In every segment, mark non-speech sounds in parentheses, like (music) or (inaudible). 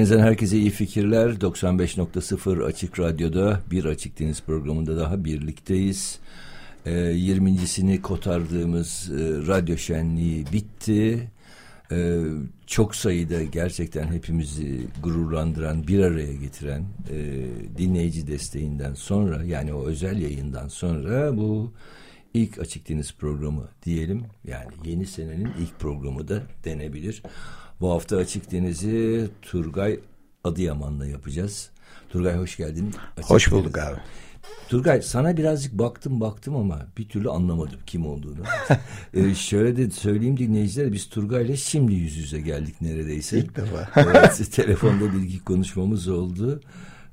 Deniz'den herkese iyi fikirler. 95.0 Açık Radyo'da bir Açık Deniz programında daha birlikteyiz. E, ee, 20.sini kotardığımız e, radyo şenliği bitti. E, çok sayıda gerçekten hepimizi gururlandıran, bir araya getiren e, dinleyici desteğinden sonra yani o özel yayından sonra bu ilk Açık Deniz programı diyelim. Yani yeni senenin ilk programı da denebilir. Bu hafta Açık Deniz'i Turgay Adıyaman'la yapacağız. Turgay hoş geldin. Açık hoş bulduk Deniz. abi. Turgay sana birazcık baktım baktım ama bir türlü anlamadım kim olduğunu. (laughs) ee, şöyle de söyleyeyim dinleyicilere biz Turgay'la şimdi yüz yüze geldik neredeyse. İlk defa. (laughs) evet, telefonda bir iki konuşmamız oldu.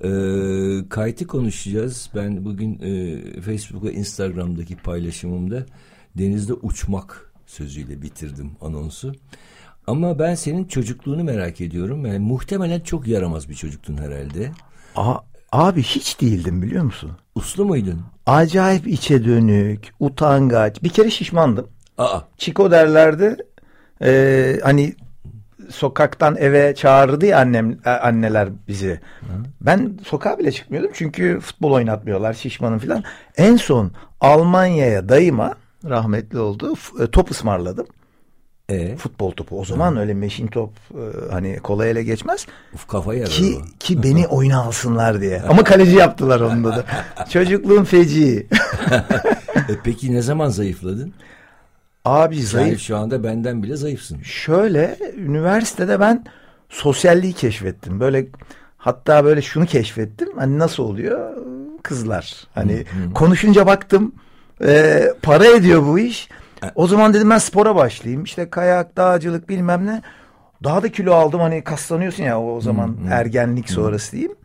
Ee, kayıtı konuşacağız. Ben bugün e, Facebook ve Instagram'daki paylaşımımda denizde uçmak sözüyle bitirdim anonsu. Ama ben senin çocukluğunu merak ediyorum. Yani muhtemelen çok yaramaz bir çocuktun herhalde. Aa, abi hiç değildim biliyor musun? Uslu muydun? Acayip içe dönük, utangaç. Bir kere şişmandım. Aa. Çiko derlerdi. Ee, hani sokaktan eve çağırdı ya annem e, anneler bizi. Hı. Ben sokağa bile çıkmıyordum çünkü futbol oynatmıyorlar şişmanım falan. En son Almanya'ya dayıma rahmetli oldu e, top ısmarladım. E? Futbol topu. O zaman Hı. öyle meşin top e, hani kolay ele geçmez. Uf kafa yarar ki, o. Ki beni (laughs) oyuna alsınlar diye. (laughs) Ama kaleci yaptılar onda da. (laughs) Çocukluğum feci. e, peki ne zaman zayıfladın? Abi zayıf. Yani şu anda benden bile zayıfsın. Şöyle üniversitede ben sosyalliği keşfettim. Böyle hatta böyle şunu keşfettim. Hani nasıl oluyor? Kızlar. Hani hı hı. konuşunca baktım e, para ediyor bu iş. O zaman dedim ben spora başlayayım. İşte kayak, dağcılık bilmem ne. Daha da kilo aldım hani kaslanıyorsun ya o zaman hmm, ergenlik sonrası diyeyim.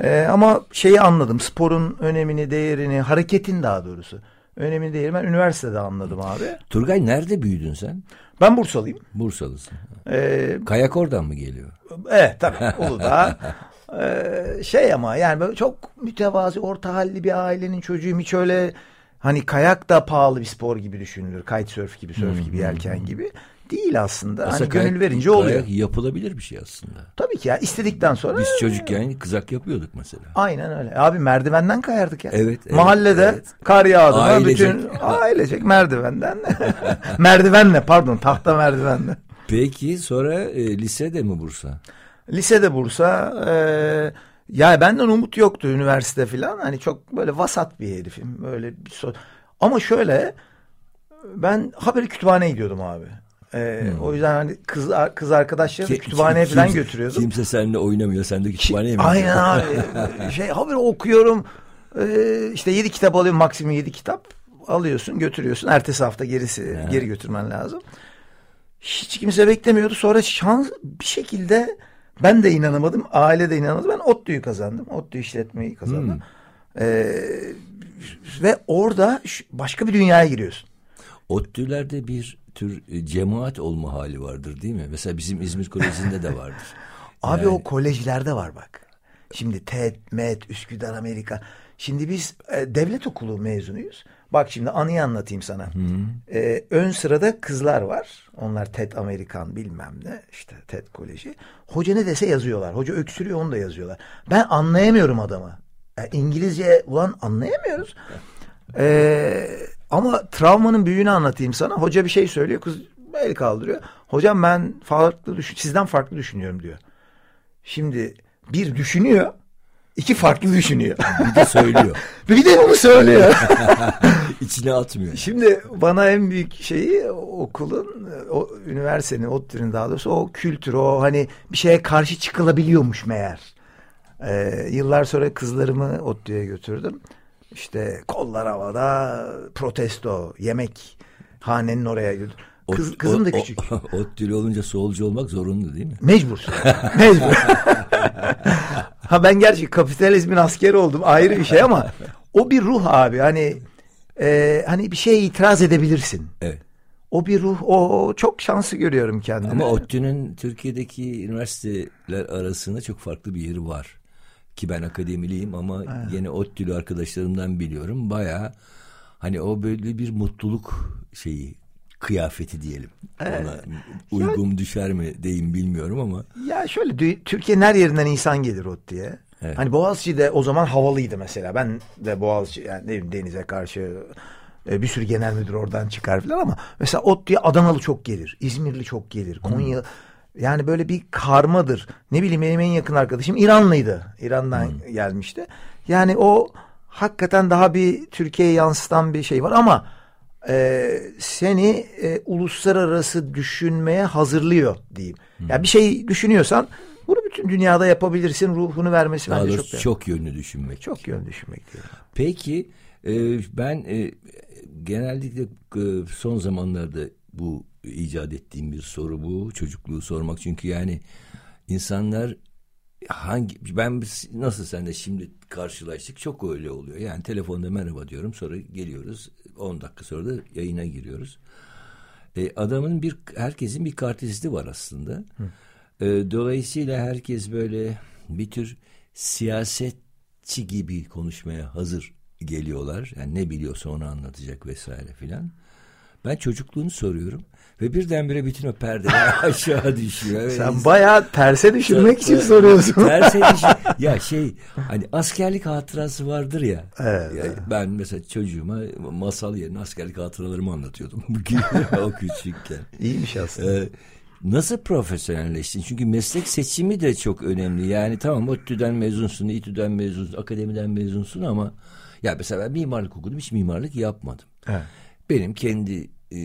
Ee, ama şeyi anladım sporun önemini, değerini, hareketin daha doğrusu. Önemini değerini ben üniversitede anladım abi. Turgay nerede büyüdün sen? Ben Bursalıyım. Bursalısın. Ee, Kayak oradan mı geliyor? Evet tabii Uludağ. ee, şey ama yani böyle çok mütevazi orta halli bir ailenin çocuğuyum hiç öyle Hani kayak da pahalı bir spor gibi düşünülür. Kitesurf gibi, surf gibi, yelken gibi. Değil aslında. aslında hani kayak, gönül verince oluyor. yapılabilir bir şey aslında. Tabii ki ya istedikten sonra. Biz çocukken kızak yapıyorduk mesela. Aynen öyle. Abi merdivenden kayardık ya. Evet. evet Mahallede evet. kar yağdı. Ailecek. Bütün ailecek merdivenden. (laughs) merdivenle pardon tahta merdivenle. Peki sonra e, lisede mi Bursa? Lisede Bursa. E, ya benden umut yoktu üniversite falan. Hani çok böyle vasat bir herifim. Böyle bir so Ama şöyle ben haberi kütüphaneye gidiyordum abi. Ee, hmm. O yüzden hani kız kız arkadaşları Ki, kütüphaneye falan götürüyordum. Kimse seninle oynamıyor. Sen de kütüphaneye mi? Aynen abi. (laughs) şey haberi okuyorum. Ee, işte yedi kitap alıyorum. Maksimum yedi kitap alıyorsun götürüyorsun. Ertesi hafta gerisi ha. geri götürmen lazım. Hiç kimse beklemiyordu. Sonra şans bir şekilde ben de inanamadım. Aile de inanamadı. Ben ODTÜ'yü kazandım. ODTÜ işletmeyi kazandım. Hmm. Ee, ve orada başka bir dünyaya giriyorsun. ODTÜ'lerde bir tür e, cemaat olma hali vardır değil mi? Mesela bizim İzmir Koleji'nde de vardır. (laughs) Abi yani... o kolejlerde var bak. Şimdi TED, MED, Üsküdar Amerika. Şimdi biz e, devlet okulu mezunuyuz. Bak şimdi anıyı anlatayım sana. Ee, ön sırada kızlar var. Onlar TED Amerikan bilmem ne. işte TED Koleji. Hoca ne dese yazıyorlar. Hoca öksürüyor onu da yazıyorlar. Ben anlayamıyorum adamı. Yani İngilizce ulan anlayamıyoruz. Ee, ama travmanın büyüğünü anlatayım sana. Hoca bir şey söylüyor. Kız el kaldırıyor. Hocam ben farklı düşün sizden farklı düşünüyorum diyor. Şimdi bir düşünüyor. İki farklı düşünüyor. Bir de söylüyor. (laughs) bir de onu söylüyor. (laughs) İçine atmıyor. Şimdi bana en büyük şeyi okulun, o üniversitenin, o türün daha doğrusu o kültür, o hani bir şeye karşı çıkılabiliyormuş meğer. Ee, yıllar sonra kızlarımı ODTÜ'ye götürdüm. İşte kollar havada protesto, yemek hanenin oraya götürdüm. Kız, Ot- kızım da küçük. (laughs) ODTÜ'lü olunca solcu olmak zorunlu değil mi? Mecbursun. Mecbur. (laughs) ha ben gerçi kapitalizmin askeri oldum ayrı bir şey ama o bir ruh abi. Hani e, hani bir şeye itiraz edebilirsin. Evet. O bir ruh. O, o çok şansı görüyorum kendime. Ama ODTÜ'nün Türkiye'deki üniversiteler arasında çok farklı bir yeri var. Ki ben akademiliyim ama yine ODTÜ'lü arkadaşlarımdan biliyorum. Baya hani o böyle bir mutluluk şeyi kıyafeti diyelim. Ona uygun düşer mi deyim bilmiyorum ama Ya şöyle Türkiye'nin her yerinden insan gelir ODTÜ'ye. Evet. Hani Boğaziçi de o zaman havalıydı mesela. Ben de Boğaziçi yani denize karşı e, bir sürü genel müdür oradan çıkar falan ama mesela ODTÜ'ye Adanalı çok gelir. İzmirli çok gelir. Konya yani böyle bir karmadır. Ne bileyim benim en yakın arkadaşım İranlıydı. İran'dan gelmişti. Yani o hakikaten daha bir Türkiye'ye yansıtan bir şey var ama e, seni e, uluslararası düşünmeye hazırlıyor diyeyim. Ya bir şey düşünüyorsan bunu bütün dünyada yapabilirsin. Ruhunu vermesi daha bence çok çok, çok, yönlü düşünmek. çok yön düşünmek diyorum. Peki e, ben e, genellikle e, son zamanlarda bu icat ettiğim bir soru bu çocukluğu sormak çünkü yani insanlar hangi ben nasıl senle şimdi karşılaştık çok öyle oluyor yani telefonda merhaba diyorum sonra geliyoruz 10 dakika sonra da yayına giriyoruz. E, adamın bir herkesin bir kartisti var aslında. E, dolayısıyla herkes böyle bir tür siyasetçi gibi konuşmaya hazır geliyorlar. Yani ne biliyorsa onu anlatacak vesaire filan. Ben çocukluğunu soruyorum ve birdenbire bütün o perdeler (laughs) aşağı düşüyor. Ve Sen insan- bayağı terse düşünmek için soruyorsun. (laughs) Terse (laughs) düşün- Ya şey hani askerlik hatırası vardır ya. Evet, Ya evet. Ben mesela çocuğuma masal yerine askerlik hatıralarımı anlatıyordum. o küçükken. İyiymiş aslında. Ee, nasıl profesyonelleştin? Çünkü meslek seçimi de çok önemli. Yani tamam ODTÜ'den mezunsun, İTÜ'den mezunsun, akademiden mezunsun ama ya mesela ben mimarlık okudum, hiç mimarlık yapmadım. Evet. Benim kendi e,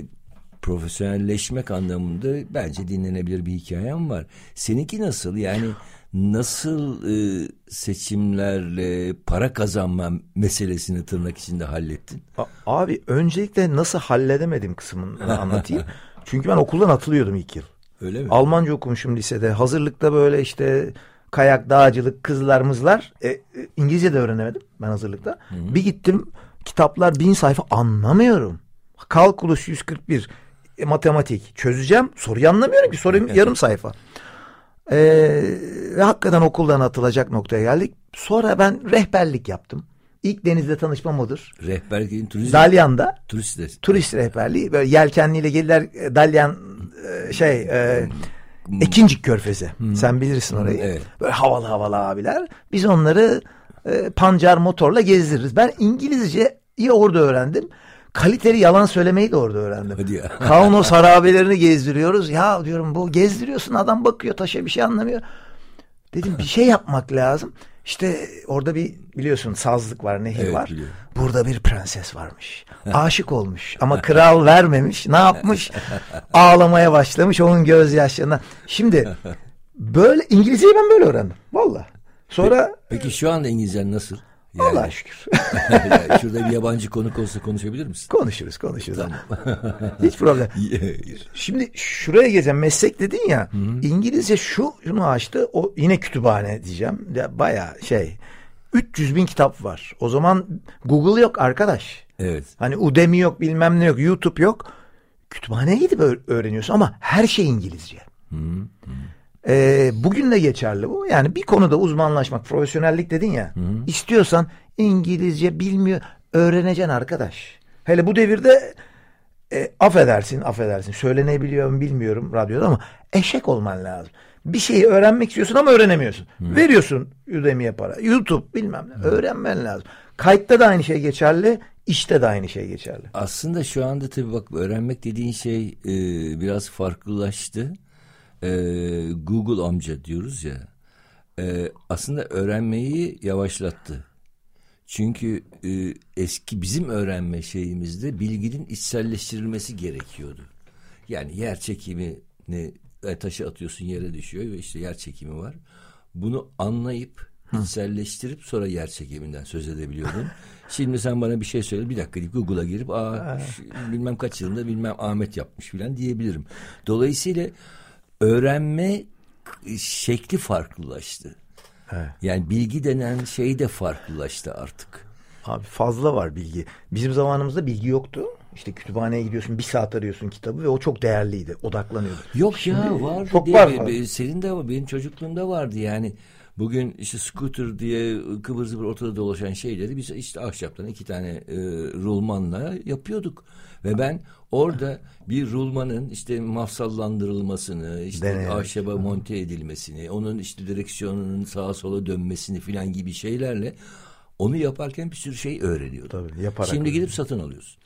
profesyonelleşmek anlamında bence dinlenebilir bir hikayem var. Seninki nasıl? Yani nasıl e, seçimlerle para kazanma meselesini tırnak içinde hallettin? A- Abi öncelikle nasıl halledemedim kısmını anlatayım. (laughs) Çünkü ben okuldan atılıyordum ilk yıl. Öyle mi? Almanca okumuşum lisede. Hazırlıkta böyle işte kayak, dağcılık, kızlar mızlar. E, e, İngilizce de öğrenemedim ben hazırlıkta. Bir gittim kitaplar bin sayfa anlamıyorum. Kalkulus 141 e, matematik çözeceğim. Soruyu anlamıyorum ki soru yarım sayfa. E, ve hakikaten okuldan atılacak noktaya geldik. Sonra ben rehberlik yaptım. İlk denizle tanışmam odur. Rehberliğin turizm, Dalyan'da turist de. turist rehberliği böyle yelkenliyle gelirler e, Dalyan e, şey e, Ekincik Körfezi. Sen bilirsin orayı. evet. Böyle havalı havalı abiler. Biz onları e, pancar motorla gezdiririz. Ben İngilizceyi orada öğrendim. Kaliteli yalan söylemeyi de orada öğrendim. Hadi ya. (laughs) Kaunos harabelerini gezdiriyoruz. Ya diyorum bu gezdiriyorsun adam bakıyor taşa bir şey anlamıyor. Dedim bir şey yapmak lazım. İşte orada bir biliyorsun sazlık var, nehir Evet, var. biliyorum. Burada bir prenses varmış. (laughs) Aşık olmuş ama kral vermemiş. Ne yapmış? (laughs) Ağlamaya başlamış onun gözyaşlarına. Şimdi böyle İngilizceyi ben böyle öğrendim. Valla. Sonra Peki şu anda İngilizcen nasıl? Yani, Allah'a şükür. (laughs) şurada bir yabancı konuk olsa konuşabilir misin? konuşuruz konuşuruz. (laughs) Hiç problem. (laughs) Şimdi şuraya geleceğim. Meslek dedin ya. İngilizce şu şunu açtı. O yine kütüphane diyeceğim. Ya Bayağı şey. 300 bin kitap var. O zaman Google yok arkadaş. evet. Hani Udemy yok bilmem ne yok. YouTube yok. Kütüphaneye gidip öğ- öğreniyorsun ama her şey İngilizce. Ee, bugün de geçerli bu. Yani bir konuda uzmanlaşmak, profesyonellik dedin ya. İstiyorsan İngilizce bilmiyor, öğreneceksin arkadaş. Hele bu devirde e, affedersin, affedersin. Söylenebiliyor mu bilmiyorum radyoda ama eşek olman lazım. Bir şeyi öğrenmek istiyorsun ama öğrenemiyorsun. Veriyorsun Udemy'ye para. YouTube bilmem ne. Öğrenmen lazım. Kayıtta da aynı şey geçerli, işte de aynı şey geçerli. Aslında şu anda tabii bak öğrenmek dediğin şey e, biraz farklılaştı. E, Google amca diyoruz ya. E, aslında öğrenmeyi yavaşlattı. Çünkü e, eski bizim öğrenme şeyimizde bilginin içselleştirilmesi gerekiyordu. Yani yer çekimini e, taşı atıyorsun yere düşüyor ve işte yer çekimi var. Bunu anlayıp içselleştirip sonra yer çekiminden söz edebiliyordum. (laughs) Şimdi sen bana bir şey söyle bir dakika deyip Google'a girip aa bilmem kaç yılında bilmem Ahmet yapmış filan diyebilirim. Dolayısıyla öğrenme şekli farklılaştı. Evet. Yani bilgi denen şey de farklılaştı artık. Abi fazla var bilgi. Bizim zamanımızda bilgi yoktu. İşte kütüphaneye gidiyorsun bir saat arıyorsun kitabı ve o çok değerliydi. Odaklanıyordun. Yok ya var. çok diye, var senin de. Benim çocukluğumda vardı yani. Bugün işte scooter diye kıvır zıvır ortada dolaşan şeyleri biz işte ahşaptan iki tane e, rulmanla yapıyorduk. Ve ben orada bir rulmanın işte mafsallandırılmasını, işte Deneyerek. ahşaba monte edilmesini, onun işte direksiyonunun sağa sola dönmesini filan gibi şeylerle onu yaparken bir sürü şey öğreniyordum. Tabii, yaparak Şimdi gidip satın alıyorsun.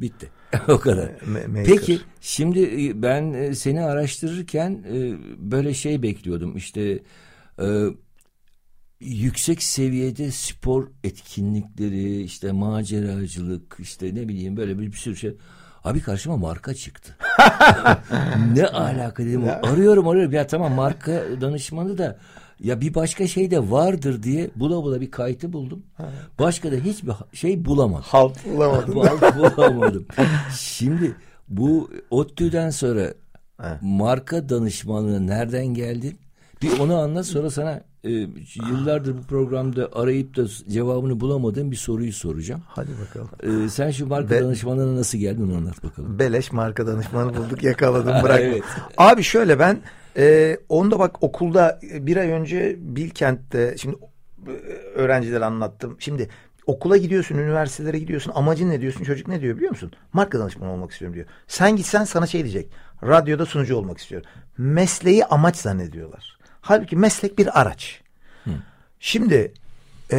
Bitti. (laughs) o kadar. Maker. Peki şimdi e, ben e, seni araştırırken e, böyle şey bekliyordum işte yüksek seviyede spor etkinlikleri işte maceracılık işte ne bileyim böyle bir, bir sürü şey. Abi karşıma marka çıktı. (laughs) ne alaka dedim. Arıyorum arıyorum. Ya tamam marka danışmanı da ya bir başka şey de vardır diye bula bula bir kayıtı buldum. Başka da hiçbir şey bulamadım. Halt bulamadın. Vallahi (laughs) bulamadım. Şimdi bu ODTÜ'den sonra marka danışmanlığı nereden geldi? Bir onu anlat sonra sana e, yıllardır bu programda arayıp da cevabını bulamadığım bir soruyu soracağım. Hadi bakalım. E, sen şu marka Be- danışmanlığına nasıl geldin onu anlat bakalım. Beleş marka danışmanı bulduk yakaladım (laughs) bırakma. Evet. Abi şöyle ben e, onu da bak okulda bir ay önce Bilkent'te şimdi öğrencilere anlattım. Şimdi okula gidiyorsun, üniversitelere gidiyorsun. Amacın ne diyorsun? Çocuk ne diyor biliyor musun? Marka danışmanı olmak istiyorum diyor. Sen gitsen sana şey diyecek. Radyoda sunucu olmak istiyorum. Mesleği amaç zannediyorlar. Halbuki meslek bir araç. Şimdi e,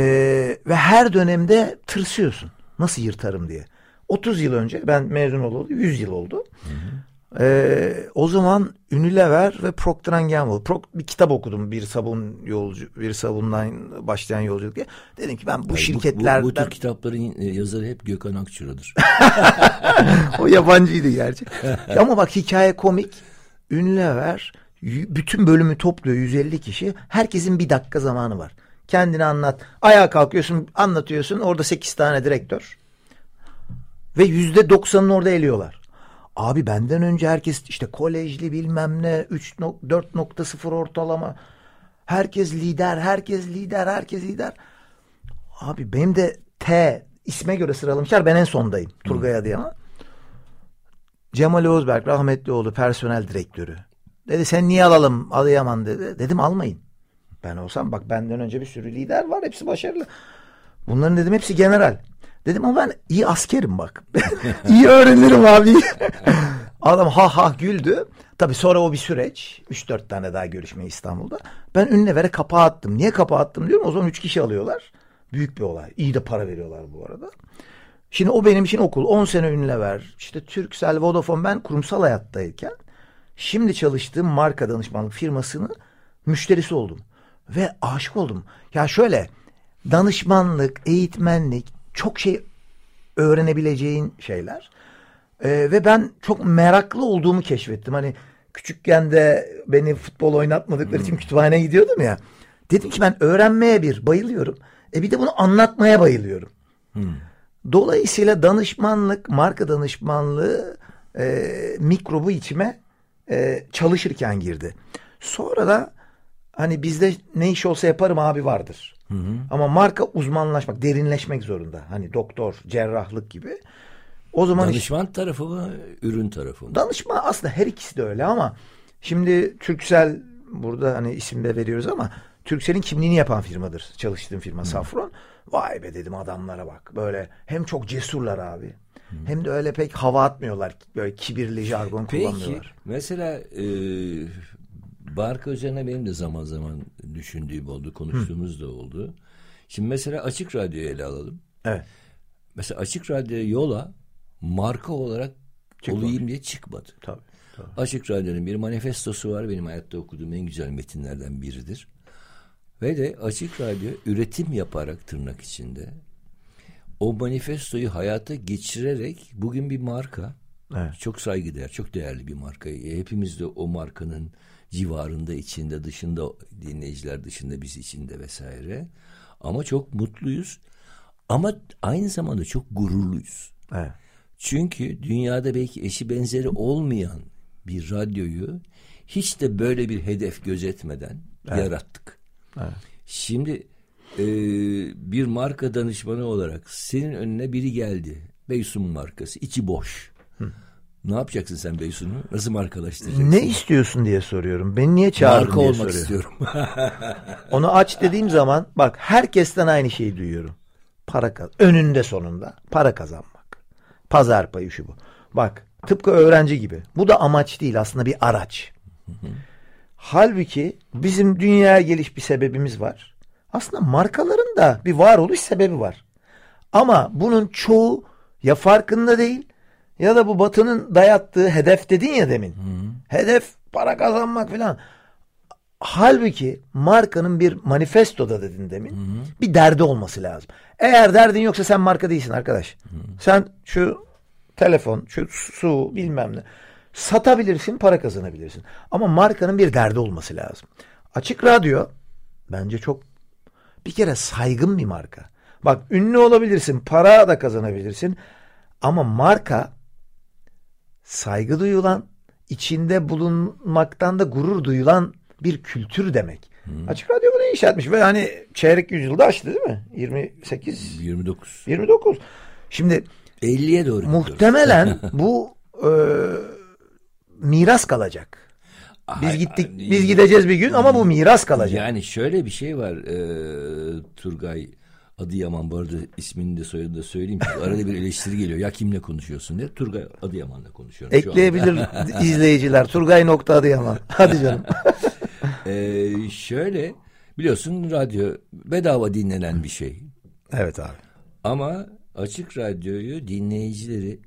ve her dönemde tırsıyorsun. Nasıl yırtarım diye. 30 yıl önce ben mezun olalı 100 yıl oldu. E, o zaman Unilever ve Procter Gamble Pro, bir kitap okudum bir sabun yolcu bir sabundan başlayan yolculuk diye. Dedim ki ben bu Bu- şirketlerden bu, bu, tür kitapların e, yazarı hep Gökhan Akçura'dır. (laughs) o yabancıydı gerçi. (laughs) Ama bak hikaye komik. Unilever bütün bölümü topluyor 150 kişi. Herkesin bir dakika zamanı var. Kendini anlat. Ayağa kalkıyorsun anlatıyorsun. Orada 8 tane direktör. Ve yüzde doksanını orada eliyorlar. Abi benden önce herkes işte kolejli bilmem ne 3 nok- 4.0 ortalama. Herkes lider, herkes lider, herkes lider. Abi benim de T isme göre sıralamışlar. Ben en sondayım. Turgay Adıyaman. Cemal Özberk rahmetli oldu personel direktörü. Dedi sen niye alalım Adıyaman dedi. Dedim almayın. Ben olsam bak benden önce bir sürü lider var hepsi başarılı. Bunların dedim hepsi general. Dedim ama ben iyi askerim bak. (laughs) iyi öğrenirim abi. (laughs) Adam ha ha güldü. Tabii sonra o bir süreç. 3-4 tane daha görüşme İstanbul'da. Ben Ünlever'e kapağı attım. Niye kapağı attım diyorum. O zaman 3 kişi alıyorlar. Büyük bir olay. İyi de para veriyorlar bu arada. Şimdi o benim için okul. 10 sene Ünlever. İşte Turkcell, Vodafone ben kurumsal hayattayken şimdi çalıştığım marka danışmanlık firmasının müşterisi oldum. Ve aşık oldum. Ya şöyle danışmanlık, eğitmenlik çok şey öğrenebileceğin şeyler. Ee, ve ben çok meraklı olduğumu keşfettim. Hani küçükken de beni futbol oynatmadıkları için kütüphaneye gidiyordum ya. Dedim ki ben öğrenmeye bir bayılıyorum. E bir de bunu anlatmaya bayılıyorum. Dolayısıyla danışmanlık, marka danışmanlığı e, mikrobu içime e, çalışırken girdi. Sonra da hani bizde ne iş olsa yaparım abi vardır. Ama marka uzmanlaşmak, derinleşmek zorunda. Hani doktor, cerrahlık gibi. O zaman Danışman tarafı mı, ürün tarafı mı? danışma aslında her ikisi de öyle ama şimdi Türksel burada hani isim de veriyoruz ama Türksel'in kimliğini yapan firmadır. Çalıştığım firma Safron. Vay be dedim adamlara bak. Böyle hem çok cesurlar abi. Hem de öyle pek hava atmıyorlar. Böyle kibirli jargon Peki kullanmıyorlar. mesela e, marka üzerine benim de zaman zaman düşündüğüm oldu, konuştuğumuz da oldu. Şimdi mesela Açık Radyo'yu ele alalım. Evet. Mesela Açık Radyo yola marka olarak Çıkmamış. olayım diye çıkmadı. Tabii. tabii. Açık Radyo'nun bir manifestosu var. Benim hayatta okuduğum en güzel metinlerden biridir. Ve de Açık Radyo üretim yaparak tırnak içinde o manifestoyu hayata geçirerek bugün bir marka Evet. çok saygıdeğer, çok değerli bir marka. E, Hepimiz de o markanın civarında, içinde, dışında dinleyiciler dışında biz içinde vesaire. Ama çok mutluyuz. Ama aynı zamanda çok gururluyuz. Evet. Çünkü dünyada belki eşi benzeri olmayan bir radyoyu hiç de böyle bir hedef gözetmeden yarattık. Evet. Şimdi e, bir marka danışmanı olarak senin önüne biri geldi. Beysun markası içi boş. Ne yapacaksın sen Beysun'u? Nasıl markalaştıracaksın? Ne istiyorsun diye soruyorum. Beni niye çağırdın Marka diye olmak soruyor. istiyorum. (laughs) Onu aç dediğim zaman bak herkesten aynı şeyi duyuyorum. Para kaz önünde sonunda para kazanmak. Pazar payı şu bu. Bak tıpkı öğrenci gibi. Bu da amaç değil aslında bir araç. Halbuki bizim dünyaya geliş bir sebebimiz var. Aslında markaların da bir varoluş sebebi var. Ama bunun çoğu ya farkında değil ya da bu batının dayattığı hedef dedin ya demin. Hedef para kazanmak falan. Halbuki markanın bir manifestoda dedin demin. Bir derdi olması lazım. Eğer derdin yoksa sen marka değilsin arkadaş. Sen şu telefon, şu su bilmem ne satabilirsin, para kazanabilirsin. Ama markanın bir derdi olması lazım. Açık radyo bence çok bir kere saygın bir marka. Bak ünlü olabilirsin, para da kazanabilirsin. Ama marka saygı duyulan, içinde bulunmaktan da gurur duyulan bir kültür demek. Açık Radyo bunu inşa etmiş ve hani çeyrek yüzyılda açtı değil mi? 28, 29. 29. Şimdi 50'ye doğru muhtemelen (laughs) bu e, miras kalacak. Biz gittik, biz gideceğiz bir gün ama bu miras kalacak. Yani şöyle bir şey var. E, Turgay Adıyaman bu arada ismini de soyadını da söyleyeyim. (laughs) Arada bir eleştiri geliyor. Ya kimle konuşuyorsun diye. Turgay Adıyaman'la konuşuyorum. Ekleyebilir (laughs) izleyiciler. Turgay nokta Adıyaman. Hadi canım. Ee, (laughs) şöyle biliyorsun radyo bedava dinlenen bir şey. evet abi. Ama açık radyoyu dinleyicileri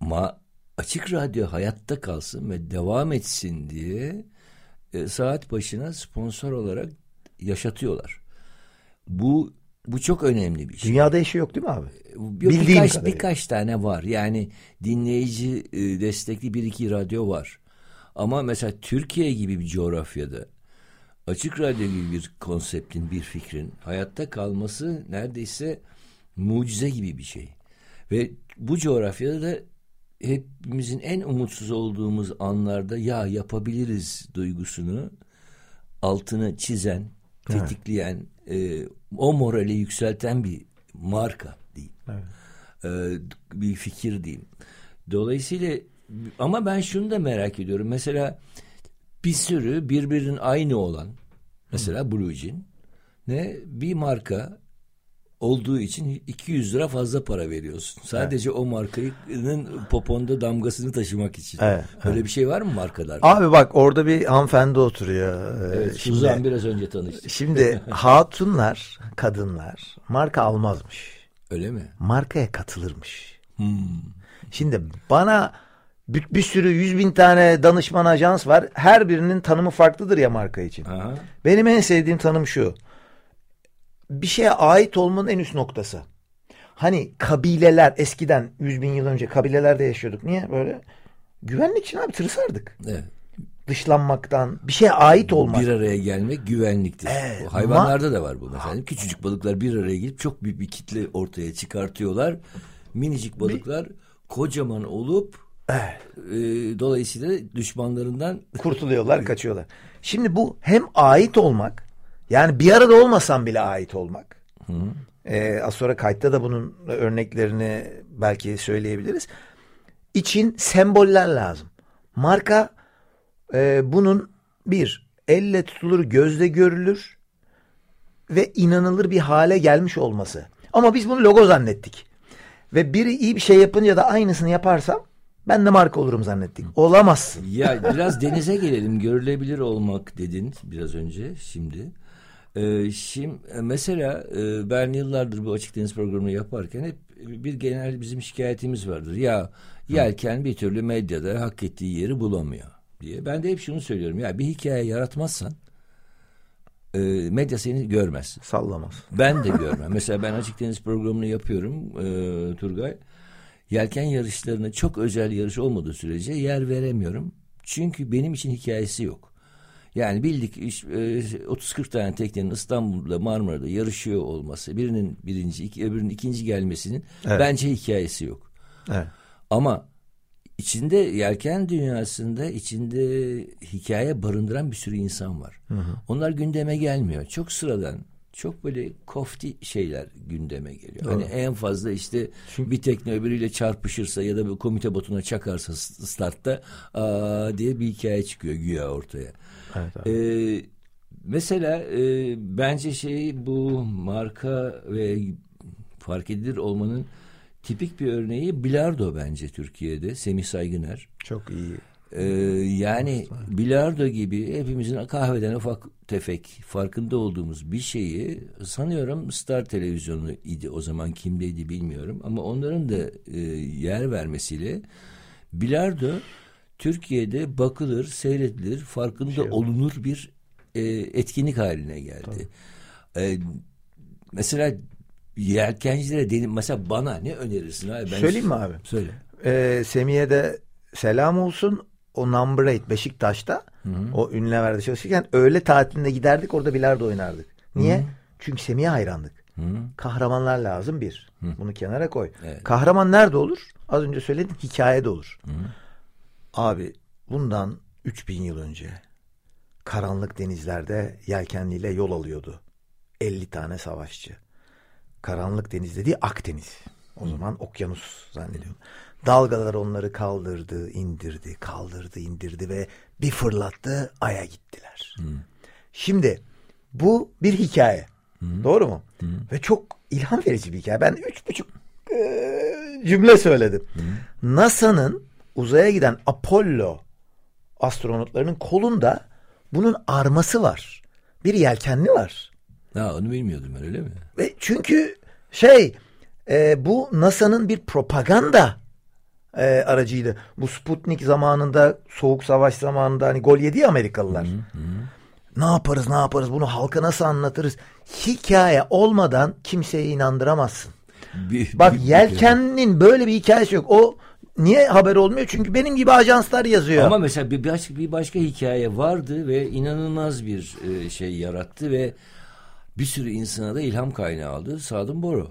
ma açık radyo hayatta kalsın ve devam etsin diye e, saat başına sponsor olarak yaşatıyorlar. Bu bu çok önemli bir şey. Dünyada eşi yok değil mi abi? Yok, Bildiğim birkaç, kadarıyla. birkaç tane var. Yani dinleyici e, destekli bir iki radyo var. Ama mesela Türkiye gibi bir coğrafyada açık radyo gibi bir konseptin, bir fikrin hayatta kalması neredeyse mucize gibi bir şey. Ve bu coğrafyada da hepimizin en umutsuz olduğumuz anlarda ya yapabiliriz duygusunu altını çizen, tetikleyen, e, o morali yükselten bir marka değil. E, bir fikir değil. Dolayısıyla ama ben şunu da merak ediyorum. Mesela bir sürü birbirinin aynı olan mesela Blue Jean ne bir marka olduğu için 200 lira fazla para veriyorsun. Sadece o markanın poponda damgasını taşımak için. Evet, Öyle bir şey var mı markalar? Abi bak orada bir hanımefendi oturuyor. Ee, evet, şimdi, Suzan biraz önce tanıştık. şimdi (laughs) hatunlar, kadınlar marka almazmış. Öyle mi? Markaya katılırmış. Hmm. Şimdi bana bir, bir sürü yüz bin tane danışman ajans var. Her birinin tanımı farklıdır ya marka için. Aha. Benim en sevdiğim tanım şu. Bir şeye ait olmanın en üst noktası. Hani kabileler eskiden yüz bin yıl önce kabilelerde yaşıyorduk. Niye böyle? Güvenlik için abi tırsardık. Evet. Dışlanmaktan, bir şeye ait olmak. Bir araya gelmek güvenliktir. Evet, Bu hayvanlarda da var bu mesela. Küçücük balıklar bir araya gelip çok büyük bir kitle ortaya çıkartıyorlar. Minicik balıklar kocaman olup e, dolayısıyla düşmanlarından kurtuluyorlar, kaçıyorlar. Şimdi bu hem ait olmak, yani bir arada olmasan bile ait olmak. Ee, az sonra kayıtta da bunun örneklerini belki söyleyebiliriz. İçin semboller lazım. Marka e, bunun bir elle tutulur, gözle görülür ve inanılır bir hale gelmiş olması. Ama biz bunu logo zannettik. Ve biri iyi bir şey yapınca da aynısını yaparsam ben de marka olurum zannettik. Olamazsın. ya biraz denize gelelim. Görülebilir olmak dedin biraz önce şimdi. Ee, şimdi mesela e, ben yıllardır bu açık deniz programını yaparken hep bir genel bizim şikayetimiz vardır. Ya yelken bir türlü medyada hak ettiği yeri bulamıyor diye. Ben de hep şunu söylüyorum. Ya bir hikaye yaratmazsan e, medya seni görmez. Sallamaz. Ben de (laughs) görmem. Mesela ben açık deniz programını yapıyorum e, Turgay. Yelken yarışlarına çok özel yarış olmadığı sürece yer veremiyorum. Çünkü benim için hikayesi yok. Yani bildik iş- e, 30-40 tane teknenin İstanbul'da Marmara'da yarışıyor olması, birinin birinci, iki, öbürünün ikinci gelmesinin Evet. bence hikayesi yok. Evet. Ama içinde yelken dünyasında içinde hikaye barındıran bir sürü insan var. Onlar gündeme gelmiyor. Çok sıradan, çok böyle kofti şeyler gündeme geliyor. Hani en fazla işte bir tekne öbürüyle çarpışırsa ya da bir komite botuna çakarsa startta aa diye bir hikaye çıkıyor güya ortaya. Evet abi. Ee, mesela e, bence şey bu marka ve fark edilir olmanın tipik bir örneği Bilardo bence Türkiye'de Semih Saygıner. Çok iyi. Ee, yani bilardo gibi hepimizin kahveden ufak tefek farkında olduğumuz bir şeyi sanıyorum Star televizyonu idi o zaman kimdeydi bilmiyorum ama onların da e, yer vermesiyle bilardo Türkiye'de bakılır, seyredilir, farkında olunur bir e, etkinlik haline geldi. E, mesela yelkencilere dedim mesela bana ne önerirsin abi? Ben Söyleyeyim mi abi? Söyle. Ee, Semih'e de selam olsun. O Number 8 Beşiktaş'ta o ünlülerde çalışırken öğle tatilinde giderdik orada bilardo oynardık. Niye? Çünkü Semih'e hayrandık. Kahramanlar lazım bir. Bunu kenara koy. Evet. Kahraman nerede olur? Az önce söyledim hikayede olur. Abi bundan 3000 yıl önce karanlık denizlerde yelkenliyle yol alıyordu. 50 tane savaşçı. Karanlık deniz dediği Akdeniz. O zaman okyanus zannediyorum. Dalgalar onları kaldırdı, indirdi, kaldırdı, indirdi ve bir fırlattı, aya gittiler. Şimdi bu bir hikaye. Doğru mu? Ve çok ilham verici bir hikaye. Ben üç buçuk eee, cümle söyledim. NASA'nın uzaya giden Apollo astronotlarının kolunda bunun arması var. Bir yelkenli var. Ha, onu bilmiyordum ben öyle mi? Ve çünkü şey e, bu NASA'nın bir propaganda e, aracıydı. Bu Sputnik zamanında soğuk savaş zamanında hani gol yedi ya Amerikalılar. Ne yaparız ne yaparız bunu halka nasıl anlatırız? Hikaye olmadan kimseye inandıramazsın. Bir- Bak bir- yelkeninin böyle bir hikayesi yok. O niye haber olmuyor? Çünkü benim gibi ajanslar yazıyor. Ama mesela bir başka, bir başka hikaye vardı ve inanılmaz bir e, şey yarattı ve bir sürü insana da ilham kaynağı aldı. Sadun Boru.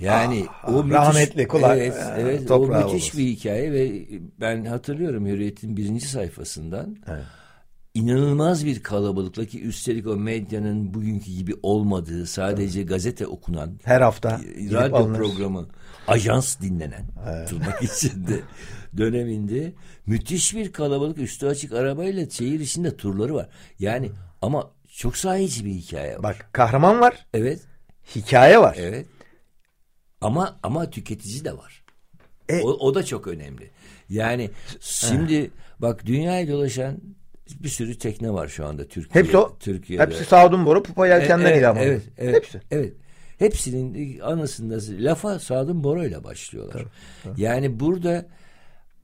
Yani o müthiş, Ah, rahmetli, kulak- evet, e, evet o müthiş olsun. bir hikaye ve ben hatırlıyorum Hürriyet'in birinci sayfasından Evet. İnanılmaz bir kalabalıkla ki üstelik o medyanın bugünkü gibi olmadığı sadece gazete okunan Her hafta gidip radyo alınır. programı ajans dinlenen (laughs) tırnak içinde döneminde müthiş bir kalabalık üstü açık arabayla şehir içinde turları var. Yani ama çok sahici bir hikaye var. Bak kahraman var, Evet, hikaye var. evet. Ama ama tüketici de var. E- o, o da çok önemli. Yani şimdi bak dünyayı dolaşan bir sürü tekne var şu anda Türkiye. Hepsi o. Türkiye'de. Hepsi Sadun Boru, Pupa Yelkenler evet, ilhamı. evet, evet, Hepsi. Evet. Hepsinin anısında lafa Sadun Boro'yla başlıyorlar. Yani burada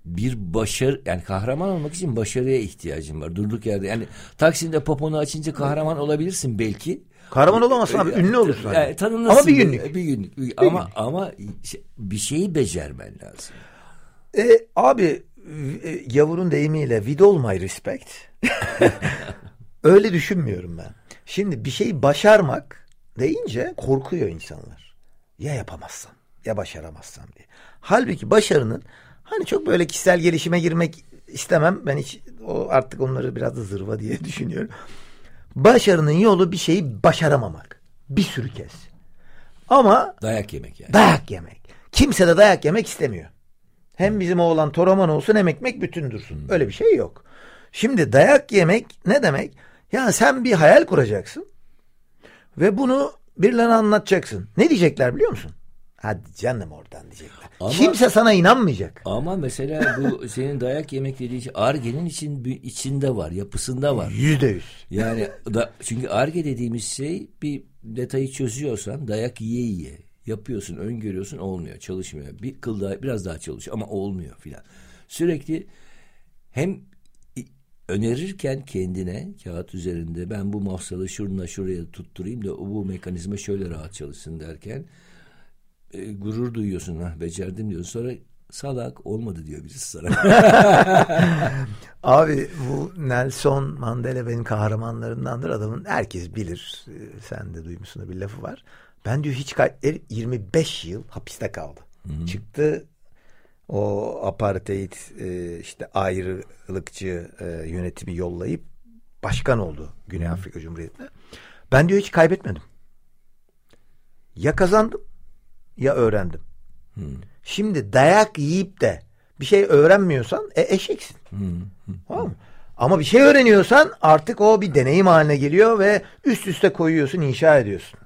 bir başarı yani kahraman olmak için başarıya ihtiyacın var. Durduk yerde yani Taksim'de poponu açınca kahraman olabilirsin belki. Kahraman olamazsın abi, ünlü olursun. Yani tanınırsın. Ama bir günlük. Bir günlük. Bir- ama ama şey- bir şeyi becermen lazım. E, abi e, Yavur'un deyimiyle with all my respect. (laughs) Öyle düşünmüyorum ben. Şimdi bir şeyi başarmak deyince korkuyor insanlar. Ya yapamazsam ya başaramazsam diye. Halbuki başarının hani çok böyle kişisel gelişime girmek istemem. Ben hiç o artık onları biraz da zırva diye (laughs) düşünüyorum. Başarının yolu bir şeyi başaramamak. Bir sürü kez. Ama Dayak yemek yani. Dayak yemek. Kimse de dayak yemek istemiyor. Hem bizim oğlan toraman olsun hem ekmek bütün dursun. Öyle bir şey yok. Şimdi dayak yemek ne demek? Ya sen bir hayal kuracaksın ve bunu birilerine anlatacaksın. Ne diyecekler biliyor musun? Hadi canım oradan diyecekler. Ama- Kimse sana inanmayacak. Ama mesela bu (laughs) senin dayak yemek dediğin şey Arge'nin için, içinde var, yapısında var. Yüzde yüz. Yani da, çünkü arge dediğimiz şey bir detayı çözüyorsan dayak yiye yiye yapıyorsun, öngörüyorsun olmuyor, çalışmıyor. Bir kıl daha, biraz daha çalışıyor ama olmuyor filan. Sürekli hem önerirken kendine kağıt üzerinde ben bu mafsalı şuruna şuraya tutturayım da bu mekanizma şöyle rahat çalışsın derken e, gurur duyuyorsun ha becerdim diyorsun sonra salak olmadı diyor birisi sana. (laughs) Abi bu Nelson Mandela benim kahramanlarımdandır. Adamın herkes bilir. Ee, Sen de duymuşsun bir lafı var. Ben diyor hiç kay- er- 25 yıl hapiste kaldı. Çıktı o apartheid e, işte ayrılıkçı e, yönetimi yollayıp başkan oldu Güney Afrika Cumhuriyeti'ne. Ben diyor hiç kaybetmedim. Ya kazandım ya öğrendim. Şimdi dayak yiyip de bir şey öğrenmiyorsan e, eşeksin. Tamam mı? Ama bir şey öğreniyorsan artık o bir deneyim haline geliyor ve üst üste koyuyorsun, inşa ediyorsun.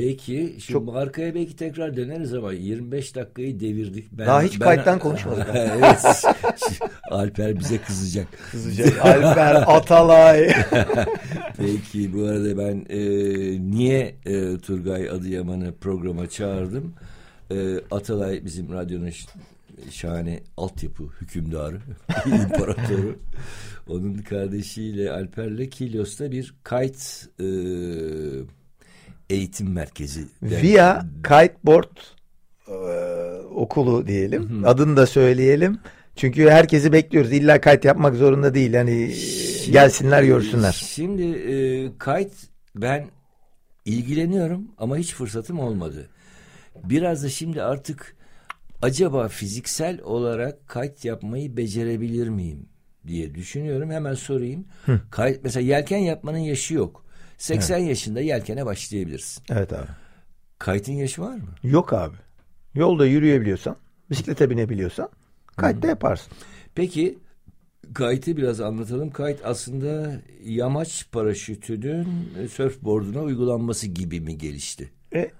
Peki şu Çok- markaya belki tekrar döneriz ama 25 dakikayı devirdik. Ben, Daha hiç kayıttan (laughs) konuşmadık. evet. (laughs) Alper bize kızacak. Alper Atalay. (laughs) Peki bu arada ben e, niye e, Turgay Adıyaman'ı programa çağırdım? E, Atalay bizim radyonun şahane altyapı hükümdarı, imparatoru. Onun kardeşiyle Alper'le Kilyos'ta bir kayıt e, eğitim merkezi. Via Kiteboard e, okulu diyelim. Adını da söyleyelim. Çünkü herkesi bekliyoruz. İlla kayıt yapmak zorunda değil. Hani gelsinler görsünler. Şimdi e, kayıt ben ilgileniyorum ama hiç fırsatım olmadı. Biraz da şimdi artık acaba fiziksel olarak kayıt yapmayı becerebilir miyim diye düşünüyorum. Hemen sorayım. Kayıt, mesela yelken yapmanın yaşı yok. 80 yaşında yelkene başlayabilirsin. Evet abi. Kayıtın yaşı var mı? Yok abi. Yolda yürüyebiliyorsan, bisiklete binebiliyorsan kayıt da yaparsın. Peki kayıtı biraz anlatalım. Kayıt aslında yamaç paraşütünün e, surfboarduna uygulanması gibi mi gelişti? E,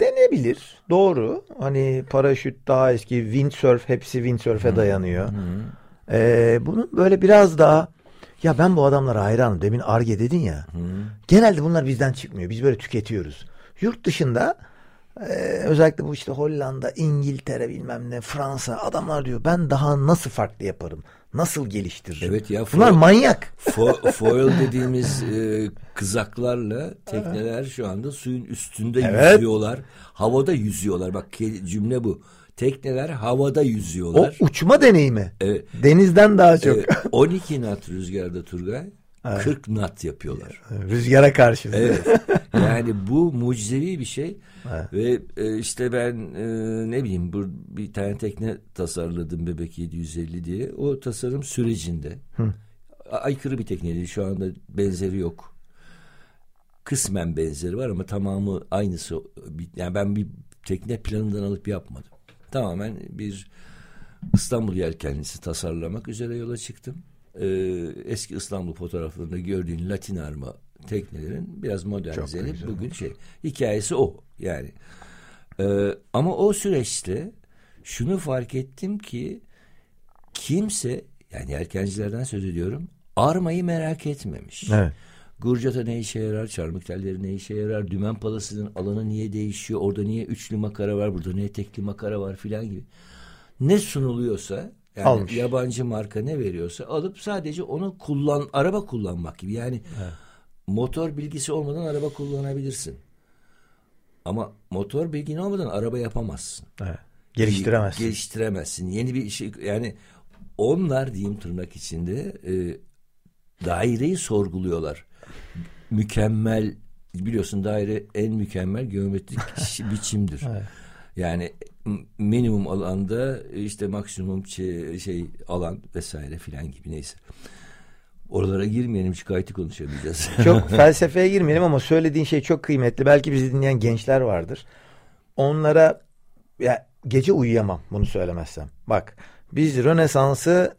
denebilir. Doğru. Hani paraşüt daha eski, windsurf hepsi windsurf'e dayanıyor. E, bunun böyle biraz daha ya ben bu adamlara hayranım. Demin Arge dedin ya. Genelde bunlar bizden çıkmıyor. Biz böyle tüketiyoruz. Yurt dışında e, özellikle bu işte Hollanda, İngiltere bilmem ne, Fransa adamlar diyor ben daha nasıl farklı yaparım? Nasıl geliştiririm? Evet ya, Bunlar fo- manyak. Fo- (laughs) foil dediğimiz e, kızaklarla tekneler şu anda suyun üstünde Evet. yüzüyorlar. Havada yüzüyorlar. Bak cümle bu. Tekneler havada O yüzüyorlar. uçma deneyimi. Evet. Denizden daha çok. E, 12 knot rüzgarda Turgay 40 knot yapıyorlar. Rüzgara karşı. Evet. (laughs) Yani bu mucizevi bir şey. Ve e, işte ben e, ne bileyim bu bir tane tekne tasarladım Bebek 750 diye. O tasarım sürecinde a- aykırı bir tekneydi. Şu anda benzeri yok. Kısmen benzeri var ama tamamı aynısı. Yani ben bir tekne planından alıp yapmadım. Tamamen bir İstanbul yelkenlisi tasarlamak üzere yola çıktım. Ee, eski İstanbul fotoğraflarında gördüğün Latin arma teknelerin biraz modernize edip bugün şey hikayesi o yani. Ee, ama o süreçte şunu fark ettim ki kimse yani yelkencilerden söz ediyorum armayı merak etmemiş. Evet. Gurcata ne işe yarar, çarmık telleri ne işe yarar, dümen palasının alanı niye değişiyor, orada niye üçlü makara var, burada niye tekli makara var filan gibi. Ne sunuluyorsa yani Almış. yabancı marka ne veriyorsa alıp sadece onu kullan, araba kullanmak gibi. Yani motor bilgisi olmadan araba kullanabilirsin. Ama motor bilgin olmadan araba yapamazsın. Evet. Geliştiremezsin. Geliştiremezsin. Yeni bir şey yani onlar diyeyim tırnak içinde e, daireyi sorguluyorlar. Mükemmel biliyorsun daire en mükemmel geometrik (laughs) biçimdir. Yani m- minimum alanda işte maksimum şey, şey alan vesaire filan gibi neyse. Oralara girmeyelim şikayeti konuşamayacağız. (laughs) (laughs) çok felsefeye girmeyelim ama söylediğin şey çok kıymetli. Belki bizi dinleyen gençler vardır. Onlara ya gece uyuyamam bunu söylemezsem. Bak biz Rönesans'ı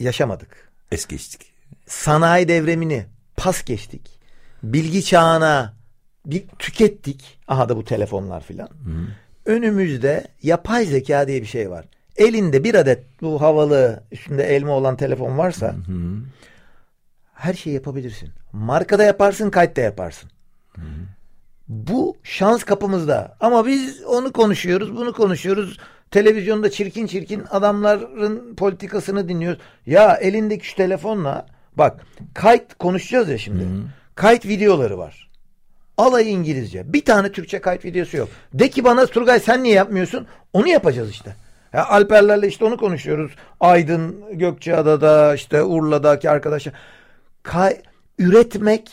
yaşamadık. es geçtik. Sanayi devrimini pas geçtik. Bilgi çağına bir tükettik. Aha da bu telefonlar filan. Önümüzde yapay zeka diye bir şey var. Elinde bir adet bu havalı üstünde elma olan telefon varsa her şeyi yapabilirsin. Markada yaparsın, kayıtta yaparsın. Bu şans kapımızda. Ama biz onu konuşuyoruz, bunu konuşuyoruz. Televizyonda çirkin çirkin adamların politikasını dinliyoruz. Ya elindeki şu telefonla bak kayıt konuşacağız ya şimdi. Kayıt videoları var. Alay İngilizce. Bir tane Türkçe kayıt videosu yok. De ki bana Turgay sen niye yapmıyorsun? Onu yapacağız işte. Ya Alperlerle işte onu konuşuyoruz. Aydın, Gökçeada'da, işte Urla'daki arkadaşlar. Kay, üretmek,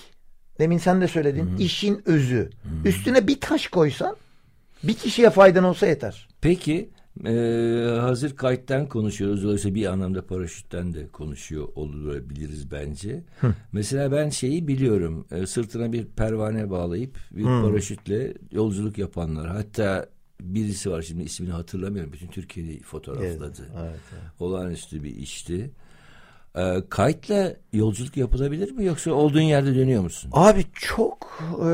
demin sen de söyledin, işin özü. Üstüne bir taş koysan, bir kişiye faydan olsa yeter. Peki e, hazır kayıttan konuşuyoruz. Dolayısıyla bir anlamda paraşütten de konuşuyor olabiliriz bence. Mesela ben şeyi biliyorum. E, sırtına bir pervane bağlayıp bir paraşütle yolculuk yapanlar. Hatta birisi var şimdi ismini hatırlamıyorum. Bütün Türkiye'yi fotoğrafladı. Olağanüstü bir işti. E, kayıtla yolculuk yapılabilir mi yoksa olduğun yerde dönüyor musun? Abi çok e,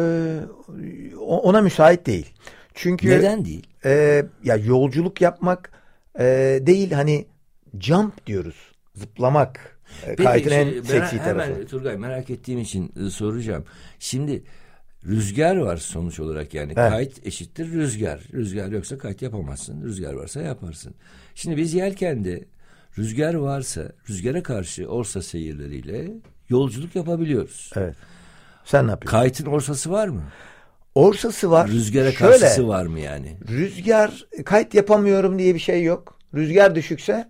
ona müsait değil. Çünkü Neden değil? e, ya yolculuk yapmak e, değil hani jump diyoruz. Zıplamak. E, kayıtın en şey, seksi tarafı. Hemen Turgay merak ettiğim için e, soracağım. Şimdi rüzgar var sonuç olarak yani Evet. kayıt eşittir rüzgar. Rüzgar yoksa kayıt yapamazsın. Rüzgar varsa yaparsın. Şimdi biz yelkende rüzgar varsa rüzgara karşı orsa seyirleriyle yolculuk yapabiliyoruz. Evet. Sen ne yapıyorsun? Kayıtın orsası var mı? Orsası var. Rüzgara Şöyle, karşısı var mı yani? Rüzgar kayıt yapamıyorum diye bir şey yok. Rüzgar düşükse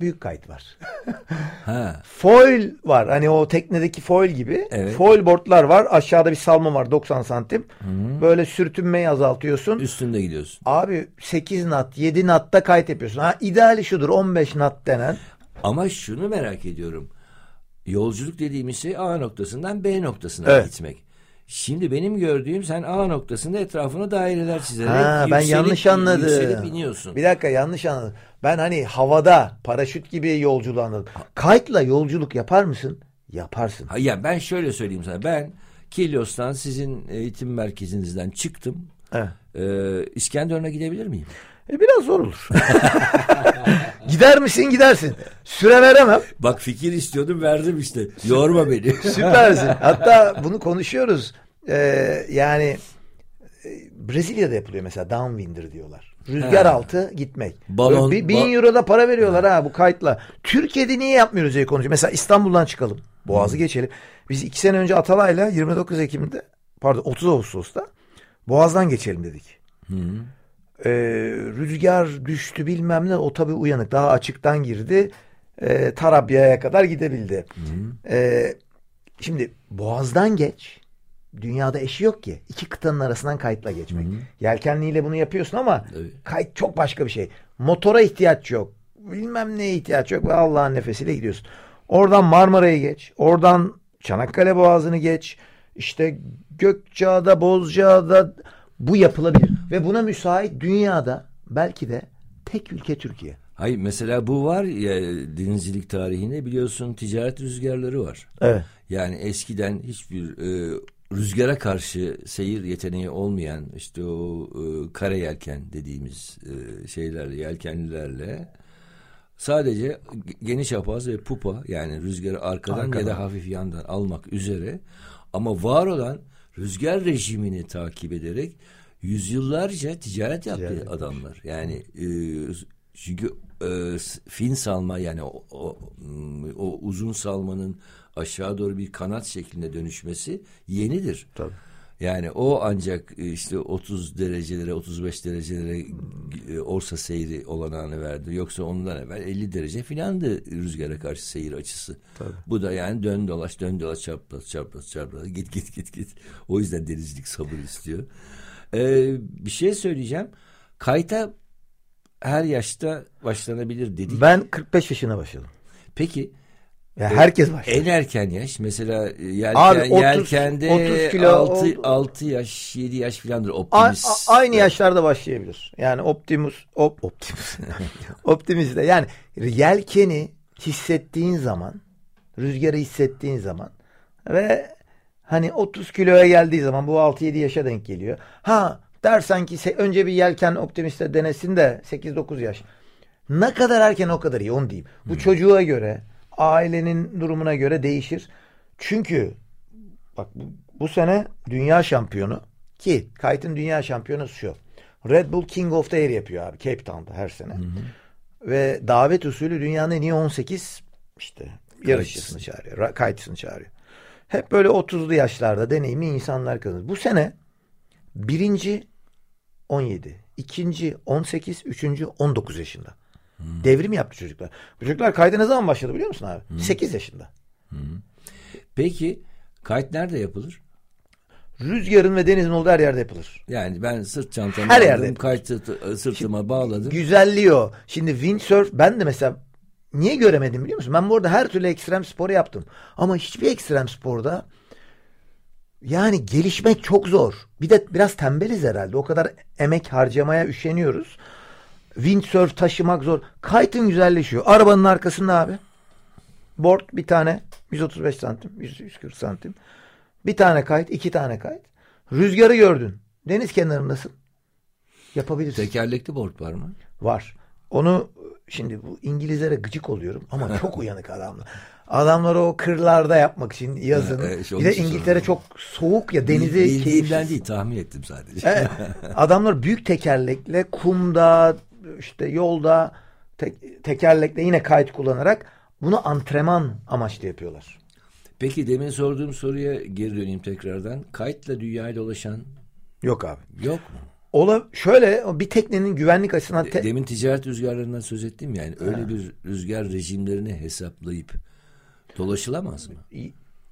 büyük kayıt var. (laughs) Ha. Foil var. Hani o teknedeki foil gibi. Evet. Foil boardlar var. Aşağıda bir salma var 90 santim. Böyle sürtünmeyi azaltıyorsun. Üstünde gidiyorsun. Abi 8 nat 7 natta kayıt yapıyorsun. Ha, ideali şudur 15 nat denen. Ama şunu merak ediyorum. Yolculuk dediğimiz şey A noktasından B noktasına Evet. gitmek. Şimdi benim gördüğüm sen A noktasında etrafına daireler çizerek Ha, ben yanlış anladım. Yükselip iniyorsun. Bir dakika yanlış anladım. Ben hani havada paraşüt gibi yolculuğu anladım. Kayıtla yolculuk yapar mısın? Yaparsın. Ha, ya ben şöyle söyleyeyim sana. Ben Kilyos'tan sizin eğitim merkezinizden çıktım. Evet. Ee, İskenderun'a gidebilir miyim? E, biraz zor olur. (laughs) Gider misin gidersin. Süre veremem. Bak fikir istiyordum verdim işte. Yorma beni. Süpersin. Hatta bunu konuşuyoruz. Ee, yani e, Brezilya'da yapılıyor mesela downwinder diyorlar. Rüzgar Ha. altı gitmek. Balon- Böyle bir, bin ba- euro da para veriyorlar ha bu kayıtla. Türkiye'de niye yapmıyoruz diye konuşuyor. Mesela İstanbul'dan çıkalım. Boğaz'ı geçelim. Biz iki sene önce Atalay'la 29 Ekim'de pardon 30 Ağustos'ta Boğaz'dan geçelim dedik. Ee, rüzgar düştü bilmem ne o tabii uyanık daha açıktan girdi. Ee, Tarabya'ya kadar gidebildi. Ee, şimdi Boğaz'dan geç. Dünyada eşi yok ki. İki kıtanın arasından kayıtla geçmek. Yelkenliyle bunu yapıyorsun ama Evet. kayıt çok başka bir şey. Motora ihtiyaç yok. Bilmem neye ihtiyaç yok ve Allah'ın nefesiyle gidiyorsun. Oradan Marmara'ya geç. Oradan Çanakkale Boğazı'nı geç. İşte Gökçeada, Bozcaada bu yapılabilir. Ve buna müsait dünyada belki de tek ülke Türkiye. Hayır mesela bu var ya denizcilik tarihinde biliyorsun ticaret rüzgarları var. Evet. Yani eskiden hiçbir e, rüzgara karşı seyir yeteneği olmayan işte o e, kare yelken dediğimiz e, şeylerle yelkenlilerle sadece geniş apaz ve pupa yani rüzgarı arkadan, ya Arkadan. da hafif yandan almak üzere ama var olan rüzgar rejimini takip ederek yüzyıllarca ticaret yaptı Ticaret adamlar. Yani e, çünkü e, fin salma yani o, o, o uzun salmanın aşağı doğru bir kanat şeklinde dönüşmesi yenidir. Tabii. Yani o ancak e, işte 30 derecelere 35 derecelere e, orsa seyri olanağını verdi. Yoksa ondan evvel 50 derece filandı rüzgara karşı seyir açısı. Bu da yani dön dolaş dön dolaş çarplas çarplas çarplas git git git git. O yüzden denizcilik sabır istiyor. Ee, bir şey söyleyeceğim. Kayta her yaşta başlanabilir dedik. Ben 45 yaşına başladım. Peki Ya herkes başladı. en erken yaş mesela e, yelken, Abi 30 yelkende 30 kilo 6, oldu. 6 yaş 7 yaş filandır A- optimist. a- aynı yaşlarda başlayabilir. Yani Optimus, op, Optimus, (laughs) Optimus de yani yelkeni hissettiğin zaman, rüzgarı hissettiğin zaman ve hani 30 kiloya geldiği zaman bu 6-7 yaşa denk geliyor. Ha dersen ki önce bir yelken Optimist'te denesin de 8-9 yaş. Ne kadar erken o kadar iyi onu diyeyim. Bu çocuğa göre, ailenin durumuna göre değişir. Çünkü Bak bu, bu sene dünya şampiyonu ki Kite'ın dünya şampiyonu şu. Red Bull King of the Air yapıyor abi Cape Town'da her sene. Ve davet usulü dünyanın en iyi 18 işte yarışçısını çağırıyor. Kite'sını çağırıyor. Hep böyle 30'lu yaşlarda deneyimli insanlar kazanır. Bu sene birinci 17, ikinci 18, üçüncü 19 yaşında. Devrim yaptı çocuklar. Bu çocuklar kayda ne zaman başladı biliyor musun abi? 8 yaşında. Peki kayıt nerede yapılır? Rüzgarın ve denizin olduğu her yerde yapılır. Yani ben sırt çantamı Her aldım, yerde. kayıt sırtı- sırtıma bağladım. Güzelliği o. Şimdi windsurf ben de mesela niye göremedim biliyor musun? Ben bu arada her türlü ekstrem sporu yaptım. Ama hiçbir ekstrem sporda yani gelişmek çok zor. Bir de biraz tembeliz herhalde. O kadar emek harcamaya üşeniyoruz. Windsurf taşımak zor. Kite'ın güzelleşiyor. Arabanın arkasında abi. Board bir tane 135 santim, 100, 140 santim. Bir tane kayıt, iki tane kayıt. Rüzgarı gördün. Deniz kenarındasın. Yapabilirsin. Tekerlekli board var mı? Var. Onu şimdi bu İngilizlere gıcık oluyorum ama (laughs) çok uyanık adamlar. Adamlar o kırlarda yapmak için yazın. Evet, bir de İngiltere çok soğuk ya denizi keyifsiz. değil tahmin ettim sadece. Evet. (laughs) Adamlar büyük tekerlekle kumda işte yolda tek- tekerlekle yine kayıt kullanarak bunu antrenman amaçlı yapıyorlar. Peki demin sorduğum soruya geri döneyim tekrardan. Kayıtla dünyayı dolaşan Yok abi. yok mu? Ola şöyle bir teknenin güvenlik açısından te- Demin ticaret rüzgarlarından söz ettim yani. Öyle bir rüzgar rejimlerini hesaplayıp dolaşılamaz mı?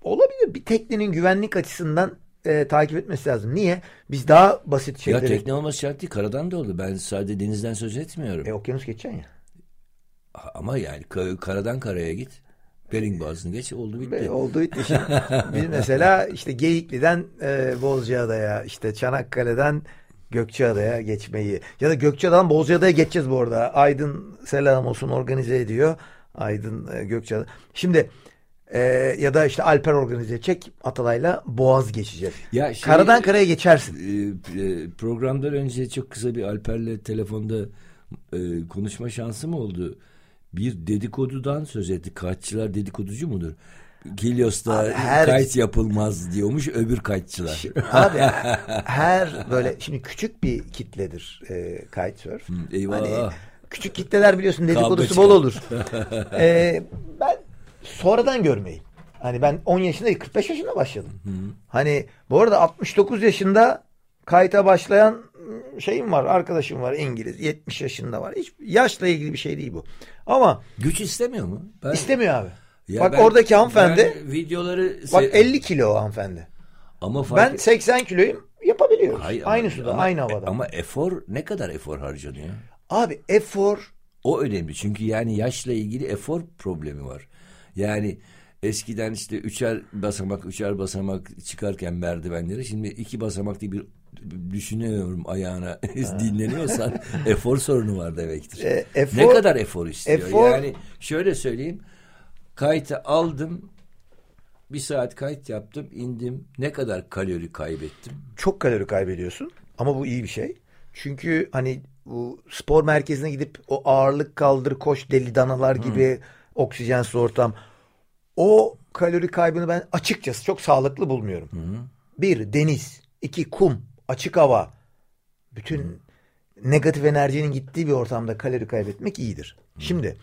olabilir. Bir teknenin güvenlik açısından e, takip etmesi lazım. Niye? Biz daha basit Ya şeyleri... tekne olması şart değil. Karadan da olur. Ben sadece denizden söz etmiyorum. E, okyanus geçeceksin ya. Ama yani ka- karadan karaya git. Bering Boğazı'nı geç oldu bitti. Ve oldu bitti şimdi. (laughs) Biz mesela işte Geyikli'den e, Bozcaada'ya işte Çanakkale'den Gökçeada'ya geçmeyi ya da Gökçeada'dan Bozcaada'ya geçeceğiz bu arada. Aydın selam olsun organize ediyor. Aydın e, Gökçeada. Şimdi e, ya da işte Alper organize edecek Atalay'la Boğaz geçeceğiz. Ya şey- Karadan karaya geçersin. Ee, e, programdan önce çok kısa bir Alper'le telefonda e, konuşma şansı mı oldu? Bir dedikodudan söz etti. Kayıtçılar dedikoducu mudur? Kilyos'ta Abi her- kayıt yapılmaz diyormuş öbür kayıtçılar. Abi (laughs) her böyle şimdi küçük bir kitledir e, kitesurf. eyvah. Hani küçük kitleler biliyorsun dedikodusu bol olur. (laughs) E, ben sonradan görmeyi. Hani ben 10 yaşında değil, 45 yaşında başladım. Hani bu arada 69 yaşında kayıta başlayan şeyim var, arkadaşım var İngiliz. 70 yaşında var. Hiç yaşla ilgili bir şey değil bu. Ama Güç istemiyor mu? Ben, istemiyor abi. Ya bak ben- oradaki hanımefendi videoları bak se- 50 kilo o hanımefendi. ama fark Ben 80 kiloyum yapabiliyoruz. Hayır, aynı ama- suda, ama- aynı havada. Ama efor ne kadar efor harcanıyor? Abi efor O önemli çünkü yani yaşla ilgili efor problemi var. Yani eskiden işte üçer basamak üçer basamak çıkarken merdivenleri şimdi iki basamak diye bir düşünüyorum ayağına (laughs) dinleniyorsan (laughs) efor sorunu var demektir. E, efor- ne kadar efor istiyor? efor- Yani şöyle söyleyeyim kayıtı aldım bir saat kayıt yaptım indim ne kadar kalori kaybettim? çok kalori kaybediyorsun ama bu iyi bir şey. Çünkü hani bu spor merkezine gidip o ağırlık kaldır koş deli danalar gibi oksijensiz ortam o kalori kaybını ben açıkçası çok sağlıklı bulmuyorum. Bir deniz, iki kum, açık hava. Bütün negatif enerjinin gittiği bir ortamda kalori kaybetmek iyidir. Şimdi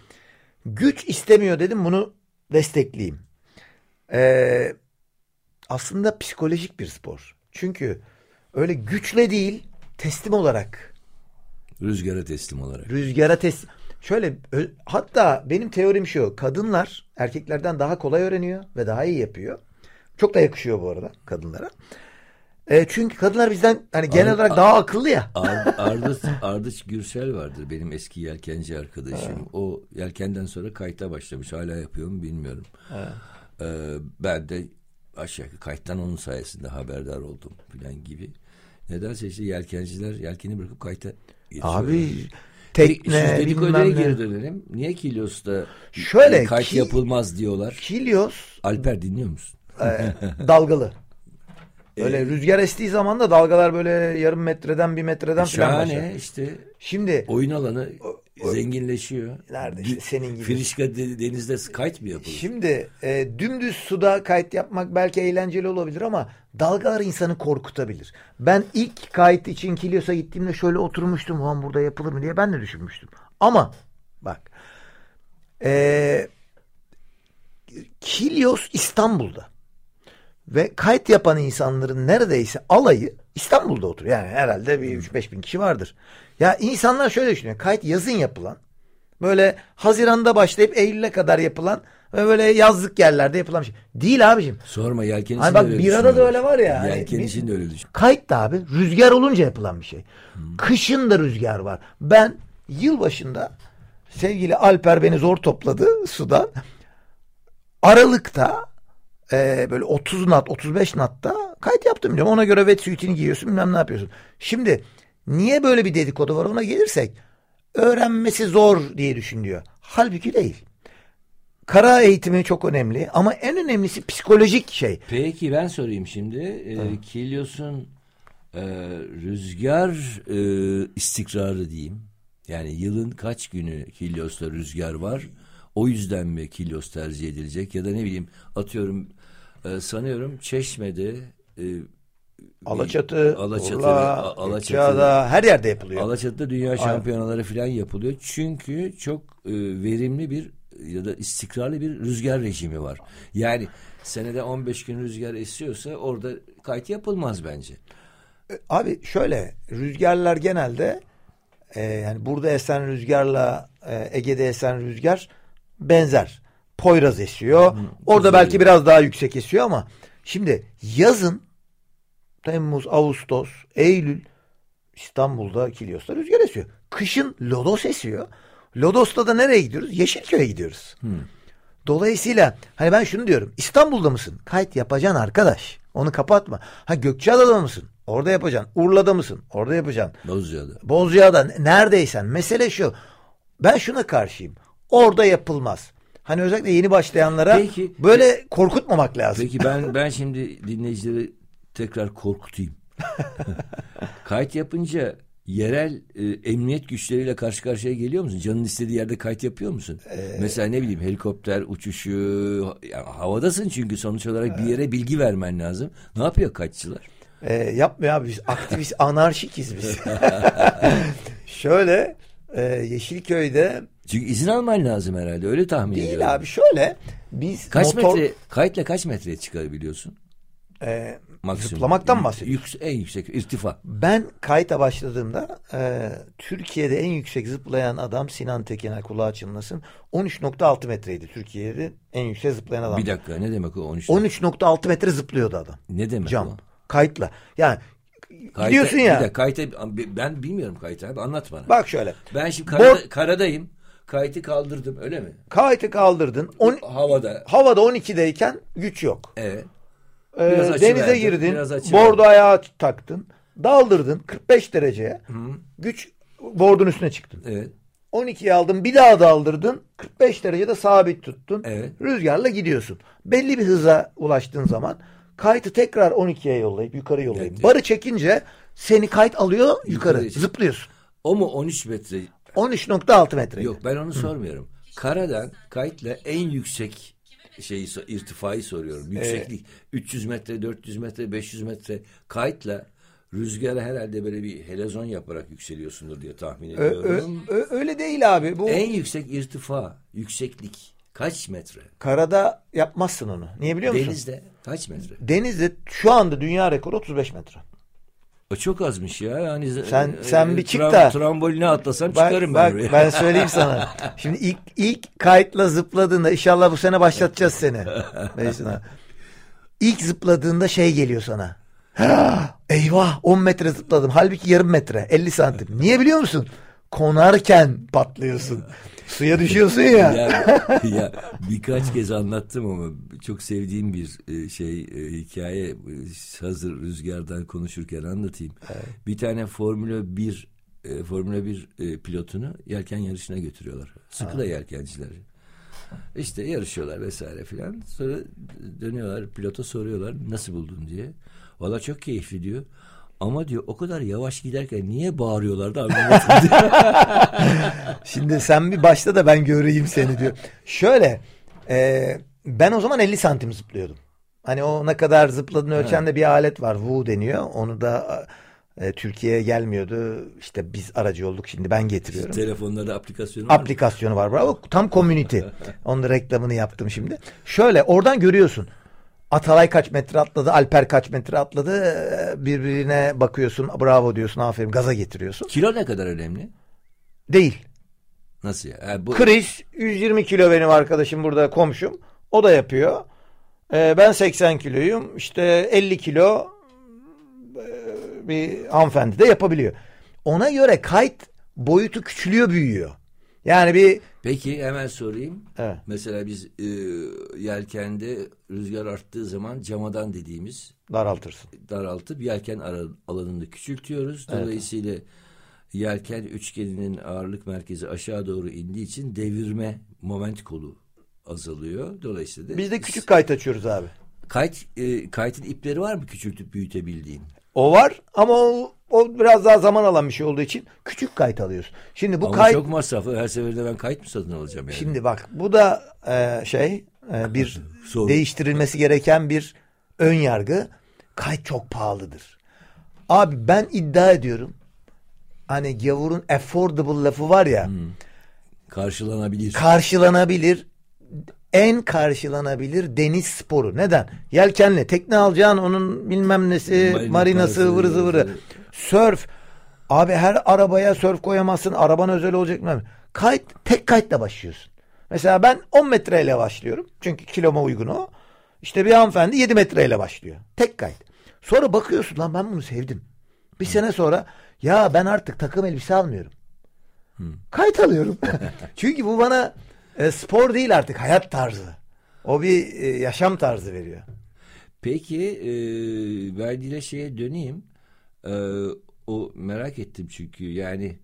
güç istemiyor dedim bunu destekleyeyim. Ee, aslında psikolojik bir spor. Çünkü öyle güçle değil teslim olarak Rüzgara teslim olarak. rüzgara teslim. Şöyle hatta benim teorim şu. Kadınlar erkeklerden daha kolay öğreniyor ve daha iyi yapıyor. Çok da yakışıyor bu arada kadınlara. E, çünkü kadınlar bizden hani genel Ar- olarak daha akıllı ya. Ar- (laughs) Ardıç, Ardıç Gürsel vardır benim eski yelkenci arkadaşım. O yelkenden sonra kayıta başlamış. Hala yapıyor mu bilmiyorum. Ee, ben de aşağı kayıttan onun sayesinde haberdar oldum filan gibi. Nedense işte yelkenciler yelkeni bırakıp kayıta geçiyorlar. Abi tekne dedikoduya bilmem geri ne. dönelim. Niye Kilyos'ta Şöyle kayıt ki- yapılmaz diyorlar? Kilios Alper dinliyor musun? (laughs) e, dalgalı. Öyle rüzgar estiği zaman da dalgalar böyle yarım metreden bir metreden falan başlar. Şahane işte Şimdi oyun alanı zenginleşiyor. Nerede işte Dü- senin gibi. Firişka de- denizde kayıt mı yapılır? Şimdi e, dümdüz suda kayıt yapmak belki eğlenceli olabilir ama dalgalar insanı korkutabilir. Ben ilk kayıt için Kilyos'a gittiğimde şöyle oturmuştum. Ulan burada yapılır mı diye ben de düşünmüştüm. Ama bak e, Kilyos İstanbul'da ve kayıt yapan insanların neredeyse alayı İstanbul'da oturuyor. Yani herhalde bir 3-5 bin kişi vardır. Ya insanlar şöyle düşünüyor. Kayıt yazın yapılan Böyle Haziran'da başlayıp Eylül'e kadar yapılan ve böyle yazlık yerlerde yapılan bir şey. Değil abicim. Sorma yelken Hani bak birada da öyle var ya. hani Yelken bir- için de öyle düşün. Kayıt da abi rüzgar olunca yapılan bir şey. Kışın da rüzgar var. Ben yılbaşında sevgili Alper beni zor topladı sudan. Aralıkta e, böyle 30 nat 35 natta kayıt yaptım diyorum. Ona göre wetsuit'ini giyiyorsun bilmem ne yapıyorsun. Şimdi niye böyle bir dedikodu var ona gelirsek öğrenmesi zor diye düşünüyor. Halbuki değil. Kara eğitimi çok önemli ama en önemlisi psikolojik şey. Peki ben sorayım şimdi. Ee, Kilios'un e, rüzgar e, istikrarı diyeyim. Yani yılın kaç günü Kilios'ta rüzgar var? O yüzden mi Kilios tercih edilecek? Ya da ne bileyim atıyorum e, sanıyorum Çeşme'de e, Alaçatı, Alaçatı, Urla, Alaçatı'da her yerde yapılıyor. Alaçatı'da dünya şampiyonaları falan yapılıyor. Çünkü çok e, verimli bir ya da istikrarlı bir rüzgar rejimi var. Yani senede 15 gün rüzgar esiyorsa orada kayıt yapılmaz bence. Abi şöyle rüzgarlar genelde e, yani burada esen rüzgarla e, Ege'de esen rüzgar benzer. Poyraz esiyor. Orada belki biraz daha yüksek esiyor ama şimdi yazın Temmuz, Ağustos, Eylül İstanbul'da Kilyos'ta rüzgar esiyor. Kışın Lodos esiyor. Lodos'ta da nereye gidiyoruz? Yeşilköy'e gidiyoruz. Dolayısıyla hani ben şunu diyorum. İstanbul'da mısın? Kayıt yapacaksın arkadaş. Onu kapatma. Ha Gökçeada'da mısın? Orada yapacaksın. Urla'da mısın? Orada yapacaksın. Bozcaada. Bozcaada neredeysen. Mesele şu. Ben şuna karşıyım. Orada yapılmaz. Hani özellikle yeni başlayanlara Peki. böyle korkutmamak lazım. Peki ben ben şimdi dinleyicileri tekrar korkutayım. (laughs) kayıt yapınca yerel e, emniyet güçleriyle karşı karşıya geliyor musun? Canın istediği yerde kayıt yapıyor musun? Mesela ne bileyim helikopter uçuşu ya havadasın çünkü sonuç olarak bir yere bilgi vermen lazım. Ne yapıyor kayıtçılar? Ee, yapmıyor abi biz aktivist anarşikiz biz. (laughs) (laughs) Şöyle e, Yeşilköy'de Çünkü izin alman lazım herhalde öyle tahmin ediyorum. değil abi şöyle biz Kaç motor metre kayıtla kaç metreye çıkabiliyorsun? e, Maksimum. zıplamaktan bahsediyoruz. yük- en yüksek irtifa. Ben kayıta başladığımda e, Türkiye'de en yüksek zıplayan adam Sinan Tekin'e kulağı çınlasın. 13.6 metreydi Türkiye'de en yüksek zıplayan adam. Bir dakika ne demek o 13? 13.6 metre zıplıyordu adam. Ne demek Cam. o? Kayıtla. Yani Kayıta- gidiyorsun Bir ya. dakika kayıta ben bilmiyorum kayıtı abi anlat bana. Bak şöyle. Ben şimdi karada, Bor- karadayım. Kayıtı kaldırdım öyle mi? Kayıtı kaldırdın. On, Havada. havada 12'deyken güç yok. Evet. Ee, Biraz açı denize verdin, girdin. biraz Bordo ayağı taktın. Daldırdın 45 dereceye. Güç bordun üstüne çıktın. Evet. 12'ye aldın bir daha daldırdın. 45 derecede sabit tuttun. Evet. Rüzgarla gidiyorsun. Belli bir hıza ulaştığın zaman kayıtı tekrar 12'ye yollayıp yukarı yollayıp Evet. barı çekince seni kayıt alıyor yukarı. Yukarı. Zıplıyorsun. O mu 13 metre? 13.6 metre. Yok ben onu sormuyorum. Karadan kayıtla en yüksek şeyi irtifayı soruyorum. Yükseklik 300 metre, 400 metre, 500 metre kayıtla rüzgara herhalde böyle bir helezon yaparak yükseliyorsundur diye tahmin Ö- ö- ediyorum. ö- öyle değil abi. Bu en yüksek irtifa, yükseklik kaç metre? karada yapmazsın onu. Niye biliyor musun? Denizde kaç metre? Denizde şu anda dünya rekoru 35 metre. O çok azmış ya. Yani Sen- e, sen bir çık da- Tramboline atlasam Bak, çıkarım bak, ben oraya. ben söyleyeyim sana. (laughs) Şimdi ilk ilk kayıtla zıpladığında inşallah bu sene başlatacağız seni. (laughs) Mesela. İlk zıpladığında şey geliyor sana. "Ha, Eyvah 10 metre zıpladım. Halbuki yarım metre 50 santim. Niye biliyor musun? Konarken patlıyorsun. Suya düşüyorsun ya. ya, ya birkaç kez anlattım ama çok sevdiğim bir e, şey e, hikaye hazır rüzgardan konuşurken anlatayım. Bir tane Formula 1 e, Formula 1 e, pilotunu yelken yarışına götürüyorlar. Sıkı da yelkenciler. İşte yarışıyorlar vesaire filan. Sonra dönüyorlar pilota soruyorlar nasıl buldun diye. Valla çok keyifli diyor. Ama diyor o kadar yavaş giderken niye bağırıyorlar da anlamadım diyor. (laughs) Şimdi sen bir başla da ben göreyim seni diyor. Şöyle e, ben o zaman 50 santim zıplıyordum. Hani o ne kadar zıpladığını ölçen de bir alet var. Wu deniyor. Onu da e, Türkiye'ye gelmiyordu. İşte biz aracı olduk. Şimdi ben getiriyorum. Telefonlarda aplikasyonu var? Aplikasyonu var. Bravo. Tam community. Onun reklamını yaptım şimdi. Şöyle oradan görüyorsun. Atalay kaç metre atladı, Alper kaç metre atladı. Ee, Birbirine bakıyorsun, bravo diyorsun, aferin, gaza getiriyorsun. Kilo ne kadar önemli? Değil. Nasıl ya? Ha, bu, Chris 120 kilo benim arkadaşım burada komşum. O da yapıyor. Ee, ben 80 kiloyum. İşte 50 kilo e, bir hanımefendi de yapabiliyor. Ona göre kayıt boyutu küçülüyor büyüyor. Yani bir Peki hemen sorayım. Evet. Mesela biz e, yelkende rüzgar arttığı zaman camadan dediğimiz daraltırsın. daraltıp yelken alanını küçültüyoruz. Dolayısıyla yelken üçgeninin ağırlık merkezi aşağı doğru indiği için devirme moment kolu azalıyor. Dolayısıyla da Biz de küçük kayıt açıyoruz abi. kayıt e, kayıtın ipleri var mı küçültüp büyütebildiğin? O var ama o, o biraz daha zaman alan bir şey olduğu için küçük kayıt alıyorsun. Şimdi bu Ama kayıt çok masraflı. Her seferinde ben kayıt mı satın alacağım yani? Şimdi bak bu da e, şey e, bir (laughs) Sorun. değiştirilmesi gereken bir ön yargı. Kayıt çok pahalıdır. Abi ben iddia ediyorum. Hani gavurun affordable lafı var ya. Karşılanabilir. Karşılanabilir en karşılanabilir deniz sporu. Neden? Yelkenli. Tekne alacaksın onun bilmem nesi, Marina marinası, ıvırı zıvırı. Sörf. Abi her arabaya sörf koyamazsın. Araban özel olacak mı? Kayıt, tek kayıtla başlıyorsun. Mesela ben 10 metreyle başlıyorum. Çünkü kiloma uygun o. İşte bir hanımefendi 7 metreyle başlıyor. Tek kayıt. Sonra bakıyorsun lan ben bunu sevdim. Bir sene sonra ya ben artık takım elbise almıyorum. Kayıt alıyorum. (laughs) Çünkü bu bana e, spor değil artık hayat tarzı. O bir e, yaşam tarzı veriyor. Peki e, verdiğine şeye döneyim. E, o merak ettim çünkü yani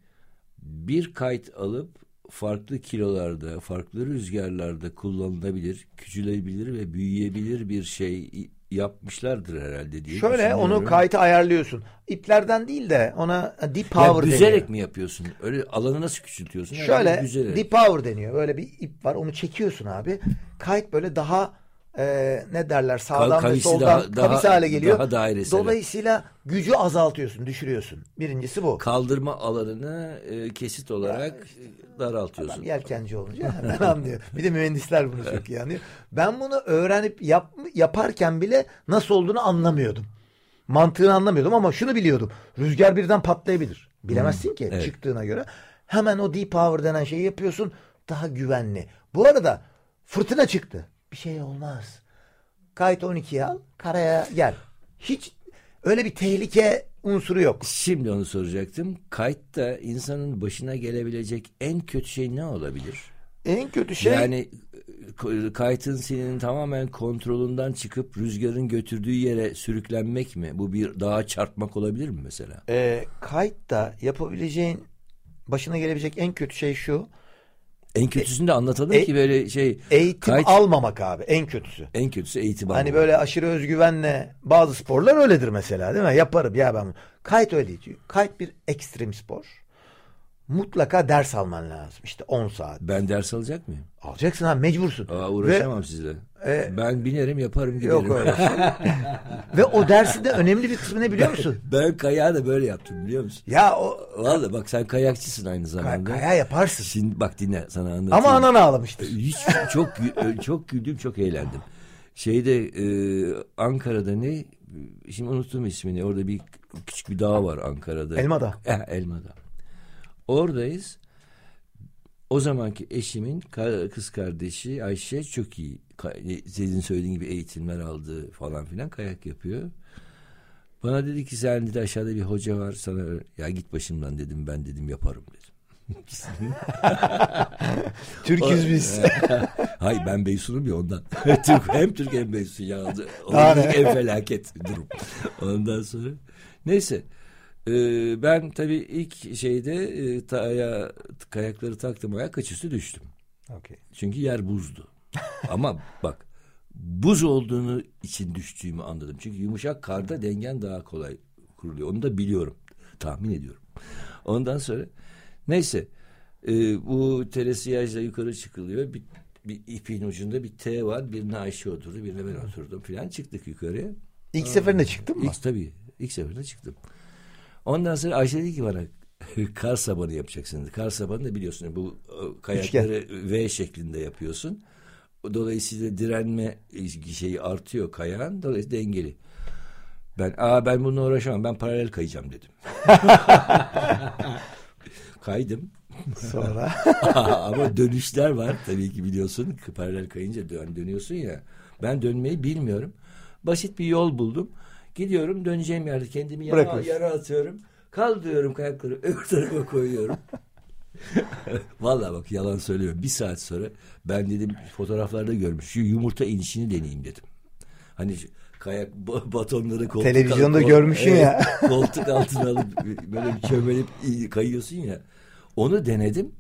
bir kayıt alıp farklı kilolarda, farklı rüzgarlarda kullanılabilir, küçülebilir ve büyüyebilir bir şey yapmışlardır herhalde diye Şöyle onu kayıta ayarlıyorsun. İplerden değil de ona deep Ya power büzerek deniyor. mi yapıyorsun? Öyle alanı nasıl küçültüyorsun? Şöyle deep power deniyor. Böyle bir ip var onu çekiyorsun abi. Kayıt böyle daha e, ne derler sağdan ve kavisi soldan daha- daha- kavisi hale geliyor. daha dairesel. Dolayısıyla gücü azaltıyorsun, düşürüyorsun. Birincisi bu. Kaldırma alanını e, kesit olarak daraltıyorsun. Adam yelkenci olunca hemen anlıyor. Bir de mühendisler bunu çok iyi anlıyor. Ben bunu öğrenip yap, yaparken bile nasıl olduğunu anlamıyordum. Mantığını anlamıyordum ama şunu biliyordum. Rüzgar birden patlayabilir. Bilemezsin ki evet. çıktığına göre. Hemen o deep power denen şeyi yapıyorsun. Daha güvenli. Bu arada fırtına çıktı. Bir şey olmaz. Kayıt 12'ye al. Karaya gel. Hiç öyle bir tehlike unsuru yok. Şimdi onu soracaktım. Kayıtta insanın başına gelebilecek en kötü şey ne olabilir? En kötü şey Yani e, kayıtın senin tamamen kontrolünden çıkıp rüzgarın götürdüğü yere sürüklenmek mi? Bu bir dağa çarpmak olabilir mi mesela? e, kayıtta yapabileceğin başına gelebilecek en kötü şey şu. En kötüsünü de anlatalım e- ki böyle şey Eğitim kayıt almamak abi en kötüsü. en kötüsü eğitim Hani almak. böyle aşırı özgüvenle bazı sporlar öyledir mesela değil mi? Yaparım ya ben. Kayıt öyle değil. Kayıt bir ekstrem spor. Mutlaka ders alman lazım. İşte 10 saat. Ben ders alacak mıyım? Alacaksın ha mecbursun. Aa, uğraşamam sizle. e, ben binerim yaparım giderim. Yok öyle. (laughs) Ve o dersin de önemli bir kısmı ne biliyor musun? Ben kayağı da böyle yaptım biliyor musun? Ya o Vallahi bak sen kayakçısın aynı kay- zamanda. kaya yaparsın. Şimdi bak dinle sana anlatayım. Ama anan ağlamıştır. Hiç çok gü- çok güldüm çok eğlendim. Şeyde e, Ankara'da ne şimdi unuttum ismini orada bir küçük bir dağ var Ankara'da. Elmadağ. Eh, (laughs) Elmadağ. Oradayız. O zamanki eşimin kız kardeşi Ayşe çok iyi. Ka- Sizin söylediğin gibi eğitimler aldı falan filan kayak yapıyor. Bana dedi ki sen dedi aşağıda bir hoca var sana ya git başımdan dedim ben dedim yaparım dedim. (laughs) Türküz biz. Hayır ben Beysun'um ya ondan. (laughs) Türk, hem Türk hem Beysun ne? en felaket durum. Ondan sonra. Neyse. Ee, ben tabii ilk şeyde e, taya, kayakları taktım ayak kaçüstü düştüm. Okey. Çünkü yer buzdu. Ama (laughs) bak buz olduğunu için düştüğümü anladım. Çünkü yumuşak karda dengen daha kolay kuruluyor. Onu da biliyorum. Tahmin ediyorum. Ondan sonra neyse e, bu telesiyajla yukarı çıkılıyor. Bir, bir ipin ucunda bir T var. Birine Ayşe oturdu. Birine ben oturdum filan. Çıktık yukarıya. İlk seferinde çıktın mı? İlk tabii. ilk seferinde çıktım. Ondan sonra Ayşe dedi ki bana (laughs) kar sabanı yapacaksın. Kar sabanı da biliyorsun bu e, kayakları V şeklinde yapıyorsun. Dolayısıyla direnme şeyi artıyor kayağın. Dolayısıyla dengeli. Ben aa ben bununla uğraşamam. Ben paralel kayacağım dedim. (laughs) Kaydım. Sonra (laughs) Ama dönüşler var tabii ki biliyorsun. Paralel kayınca dön, dönüyorsun ya. Ben dönmeyi bilmiyorum. Basit bir yol buldum. Gidiyorum döneceğim yerde kendimi yara, yara atıyorum. Kaldırıyorum kayakları (laughs) öbür tarafa koyuyorum. (laughs) Vallahi bak yalan söylüyorum. Bir saat sonra ben dedim fotoğraflarda görmüş. Şu yumurta inişini deneyeyim dedim. Hani kayak (laughs) ba- batonları koltuk Televizyonda kol- görmüşsün ya. koltuk altına alıp böyle bir çömelip kayıyorsun ya. Onu denedim.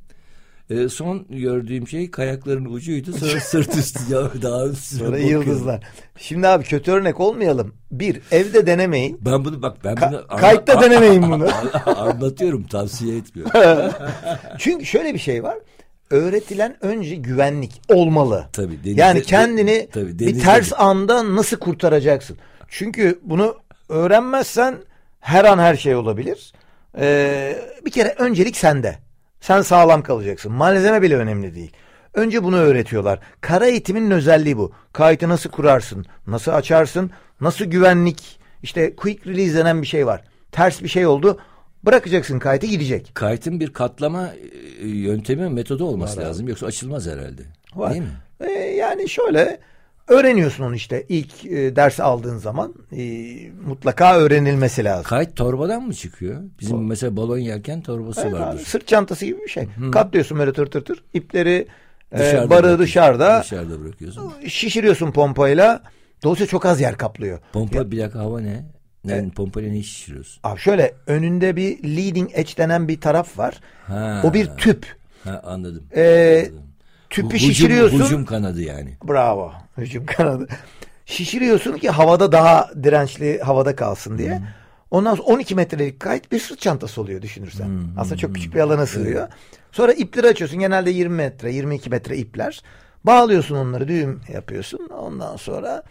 Ee, son gördüğüm şey kayakların ucuydu. Sonra (laughs) sırt üstü ya daha üstüne sonra bakıyorum. yıldızlar. Şimdi abi kötü örnek olmayalım. Bir evde denemeyin. Ben bunu bak ben Ka- bunu anla- kayıtta denemeyin bunu. (laughs) anlatıyorum tavsiye etmiyorum. (laughs) Çünkü şöyle bir şey var. Öğretilen önce güvenlik olmalı. Tabii, denizde- yani kendini de- tabii, bir denizde- ters anda nasıl kurtaracaksın? Çünkü bunu öğrenmezsen her an her şey olabilir. Ee, bir kere öncelik sende. Sen sağlam kalacaksın. Malzeme bile önemli değil. Önce bunu öğretiyorlar. Kara eğitiminin özelliği bu. Kayıtı nasıl kurarsın? Nasıl açarsın? Nasıl güvenlik? İşte quick release denen bir şey var. Ters bir şey oldu. Bırakacaksın kayıtı gidecek. Kayıtın bir katlama e, yöntemi, metodu olması Var abi. lazım. Yoksa açılmaz herhalde. Var. Değil mi? Ee, yani şöyle öğreniyorsun onu işte ilk e, ders aldığın zaman e, mutlaka öğrenilmesi lazım. Kayıt torbadan mı çıkıyor? Bizim mesela balon yelken torbası Evet abi, vardır. sırt çantası gibi bir şey. Katlıyorsun böyle tır tır tır. İpleri e, Dışarıda bırakıyorsun. dışarıda. Dışarıda bırakıyorsun. Şişiriyorsun pompayla. Dolayısıyla çok az yer kaplıyor. Pompa bir dakika hava ne? Ne, E- pompayla ne şişiriyorsun? Abi şöyle önünde bir leading edge denen bir taraf var. Ha. O bir tüp. Ha, anladım. Ee, Anladım. tüpü Bu hücum- şişiriyorsun. Hücum kanadı yani. Bravo. Hücum kanadı. Şişiriyorsun ki havada daha dirençli havada kalsın diye. Ondan sonra 12 metrelik kayıt bir sırt çantası oluyor düşünürsen. Aslında çok küçük bir alana sığıyor. Sonra ipleri açıyorsun. Genelde 20 metre, 22 metre ipler. Bağlıyorsun onları, düğüm yapıyorsun. Ondan sonra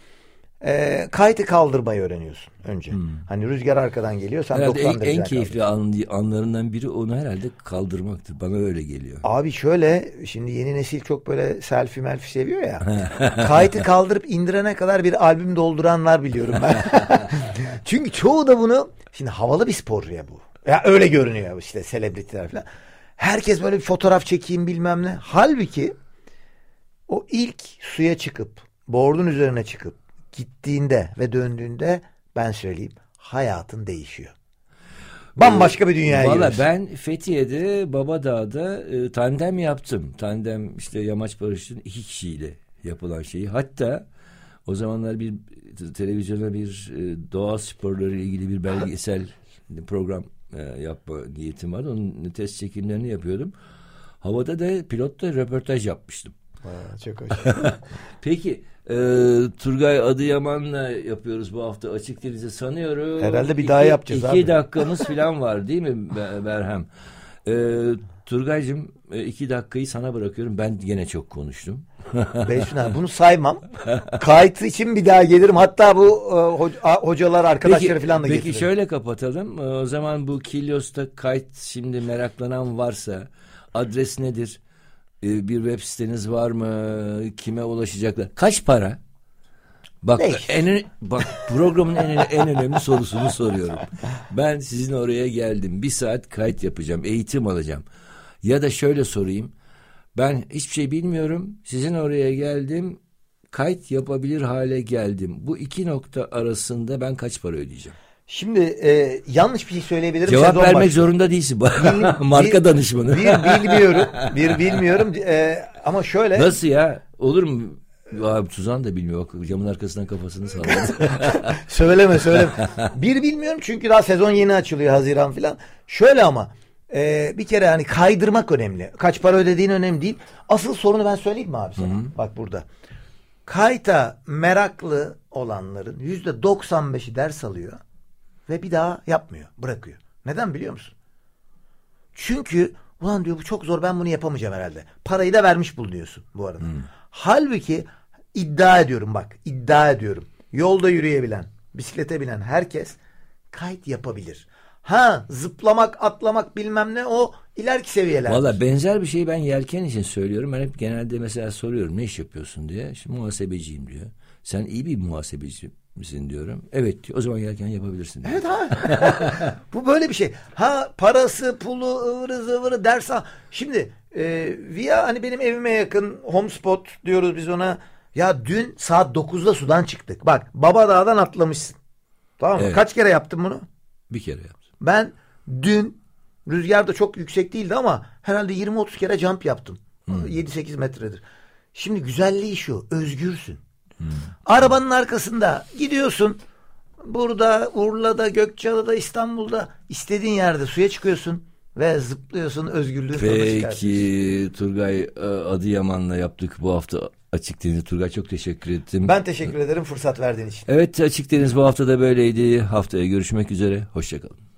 e, kayıtı kaldırmayı öğreniyorsun önce. Hani rüzgar arkadan geliyor. Sen Herhalde 90 en, en keyifli an, anlarından biri onu herhalde kaldırmaktır. Bana öyle geliyor. Abi şöyle şimdi yeni nesil çok böyle selfie melfi seviyor ya. (laughs) Kayıtı kaldırıp indirene kadar bir albüm dolduranlar biliyorum ben. (laughs) Çünkü çoğu da bunu şimdi havalı bir spor ya bu. Ya öyle görünüyor işte selebritiler falan. Herkes böyle bir fotoğraf çekeyim bilmem ne. Halbuki o ilk suya çıkıp board'un üzerine çıkıp gittiğinde ve döndüğünde ben söyleyeyim hayatın değişiyor. Bambaşka bir dünyaya Valla giriyorsun. ben Fethiye'de Babadağ'da e, tandem yaptım. Tandem işte yamaç paraşütün iki kişiyle yapılan şeyi. Hatta o zamanlar bir te- televizyona bir e, doğa sporları ilgili bir belgesel program e, yapma niyetim vardı. Onun test çekimlerini yapıyordum. Havada da pilotla röportaj yapmıştım. Aa, çok hoş. (laughs) Peki e, Turgay Adıyaman'la yapıyoruz bu hafta Açık Deniz'e sanıyorum. Herhalde bir daha yapacağız iki abi. dakikamız (laughs) falan var değil mi Be- Berhem? E, Turgay'cığım e, iki dakikayı sana bırakıyorum. Ben gene çok konuştum. (laughs) Beysun abi bunu saymam. Kayıt için bir daha gelirim. Hatta bu e, hocalar, arkadaşları falan da peki getiririm. şöyle kapatalım. E, O zaman bu Kilios'ta kayıt şimdi meraklanan varsa adres nedir? E, Bir web siteniz var mı? Kime ulaşacaklar? Kaç para? Bak en bak programın en en önemli sorusunu soruyorum. Ben sizin oraya geldim. Bir saat kayıt yapacağım. Eğitim alacağım. Ya da şöyle sorayım. Ben hiçbir şey bilmiyorum. Sizin oraya geldim. Kayıt yapabilir hale geldim. Bu iki nokta arasında ben kaç para ödeyeceğim? Şimdi e, yanlış bir şey söyleyebilirim. Cevap Sezon vermek başlıyor. zorunda değilsin. (laughs) Marka bir- danışmanı. Bir (laughs) bilmiyorum. Bir bilmiyorum. E, ama şöyle. Nasıl ya? Olur mu? Abi Tuzan da bilmiyor. Bak camın arkasından kafasını salladı. (laughs) Söyleme söyleme. bir bilmiyorum çünkü daha sezon yeni açılıyor Haziran falan. Şöyle ama e, bir kere hani kaydırmak önemli. Kaç para ödediğin önemli değil. Asıl sorunu ben söyleyeyim mi abi sana? Bak burada. Kayta meraklı olanların yüzde 95'i ders alıyor ve bir daha yapmıyor. Bırakıyor. Neden biliyor musun? Çünkü ulan diyor bu çok zor ben bunu yapamayacağım herhalde. Parayı da vermiş bulunuyorsun bu arada. Halbuki iddia ediyorum bak iddia ediyorum. Yolda yürüyebilen, bisiklete binen herkes kayıt yapabilir. Ha zıplamak, atlamak bilmem ne o ileriki seviyeler. Valla benzer bir şeyi ben yelken için söylüyorum. Ben hep genelde mesela soruyorum ne iş yapıyorsun diye. Şimdi muhasebeciyim diyor. Sen iyi bir muhasebeci misin diyorum. Evet diyor. O zaman gelirken yapabilirsin. diyor. Evet ha. (laughs) Bu böyle bir şey. Ha parası, pulu, ıvırı zıvırı ders al. Şimdi e, Via hani benim evime yakın home spot diyoruz biz ona. Ya dün saat 9'da sudan çıktık. Bak Baba Dağ'dan atlamışsın. Tamam mı? Evet. Kaç kere yaptım bunu? Bir kere yaptım. Ben dün rüzgar da çok yüksek değildi ama herhalde 20-30 kere jump yaptım. 7-8 metredir. Şimdi güzelliği şu. Özgürsün. Arabanın arkasında gidiyorsun. Burada, Urla'da, Gökçeada'da, İstanbul'da istediğin yerde suya çıkıyorsun ve zıplıyorsun çıkartıyorsun. Peki Turgay e, Adıyaman'la yaptık bu hafta Açık Deniz'i. Turgay çok teşekkür ettim. Ben teşekkür ederim fırsat verdiğin için. Evet Açık Deniz bu hafta da böyleydi. Haftaya görüşmek üzere. Hoşçakalın.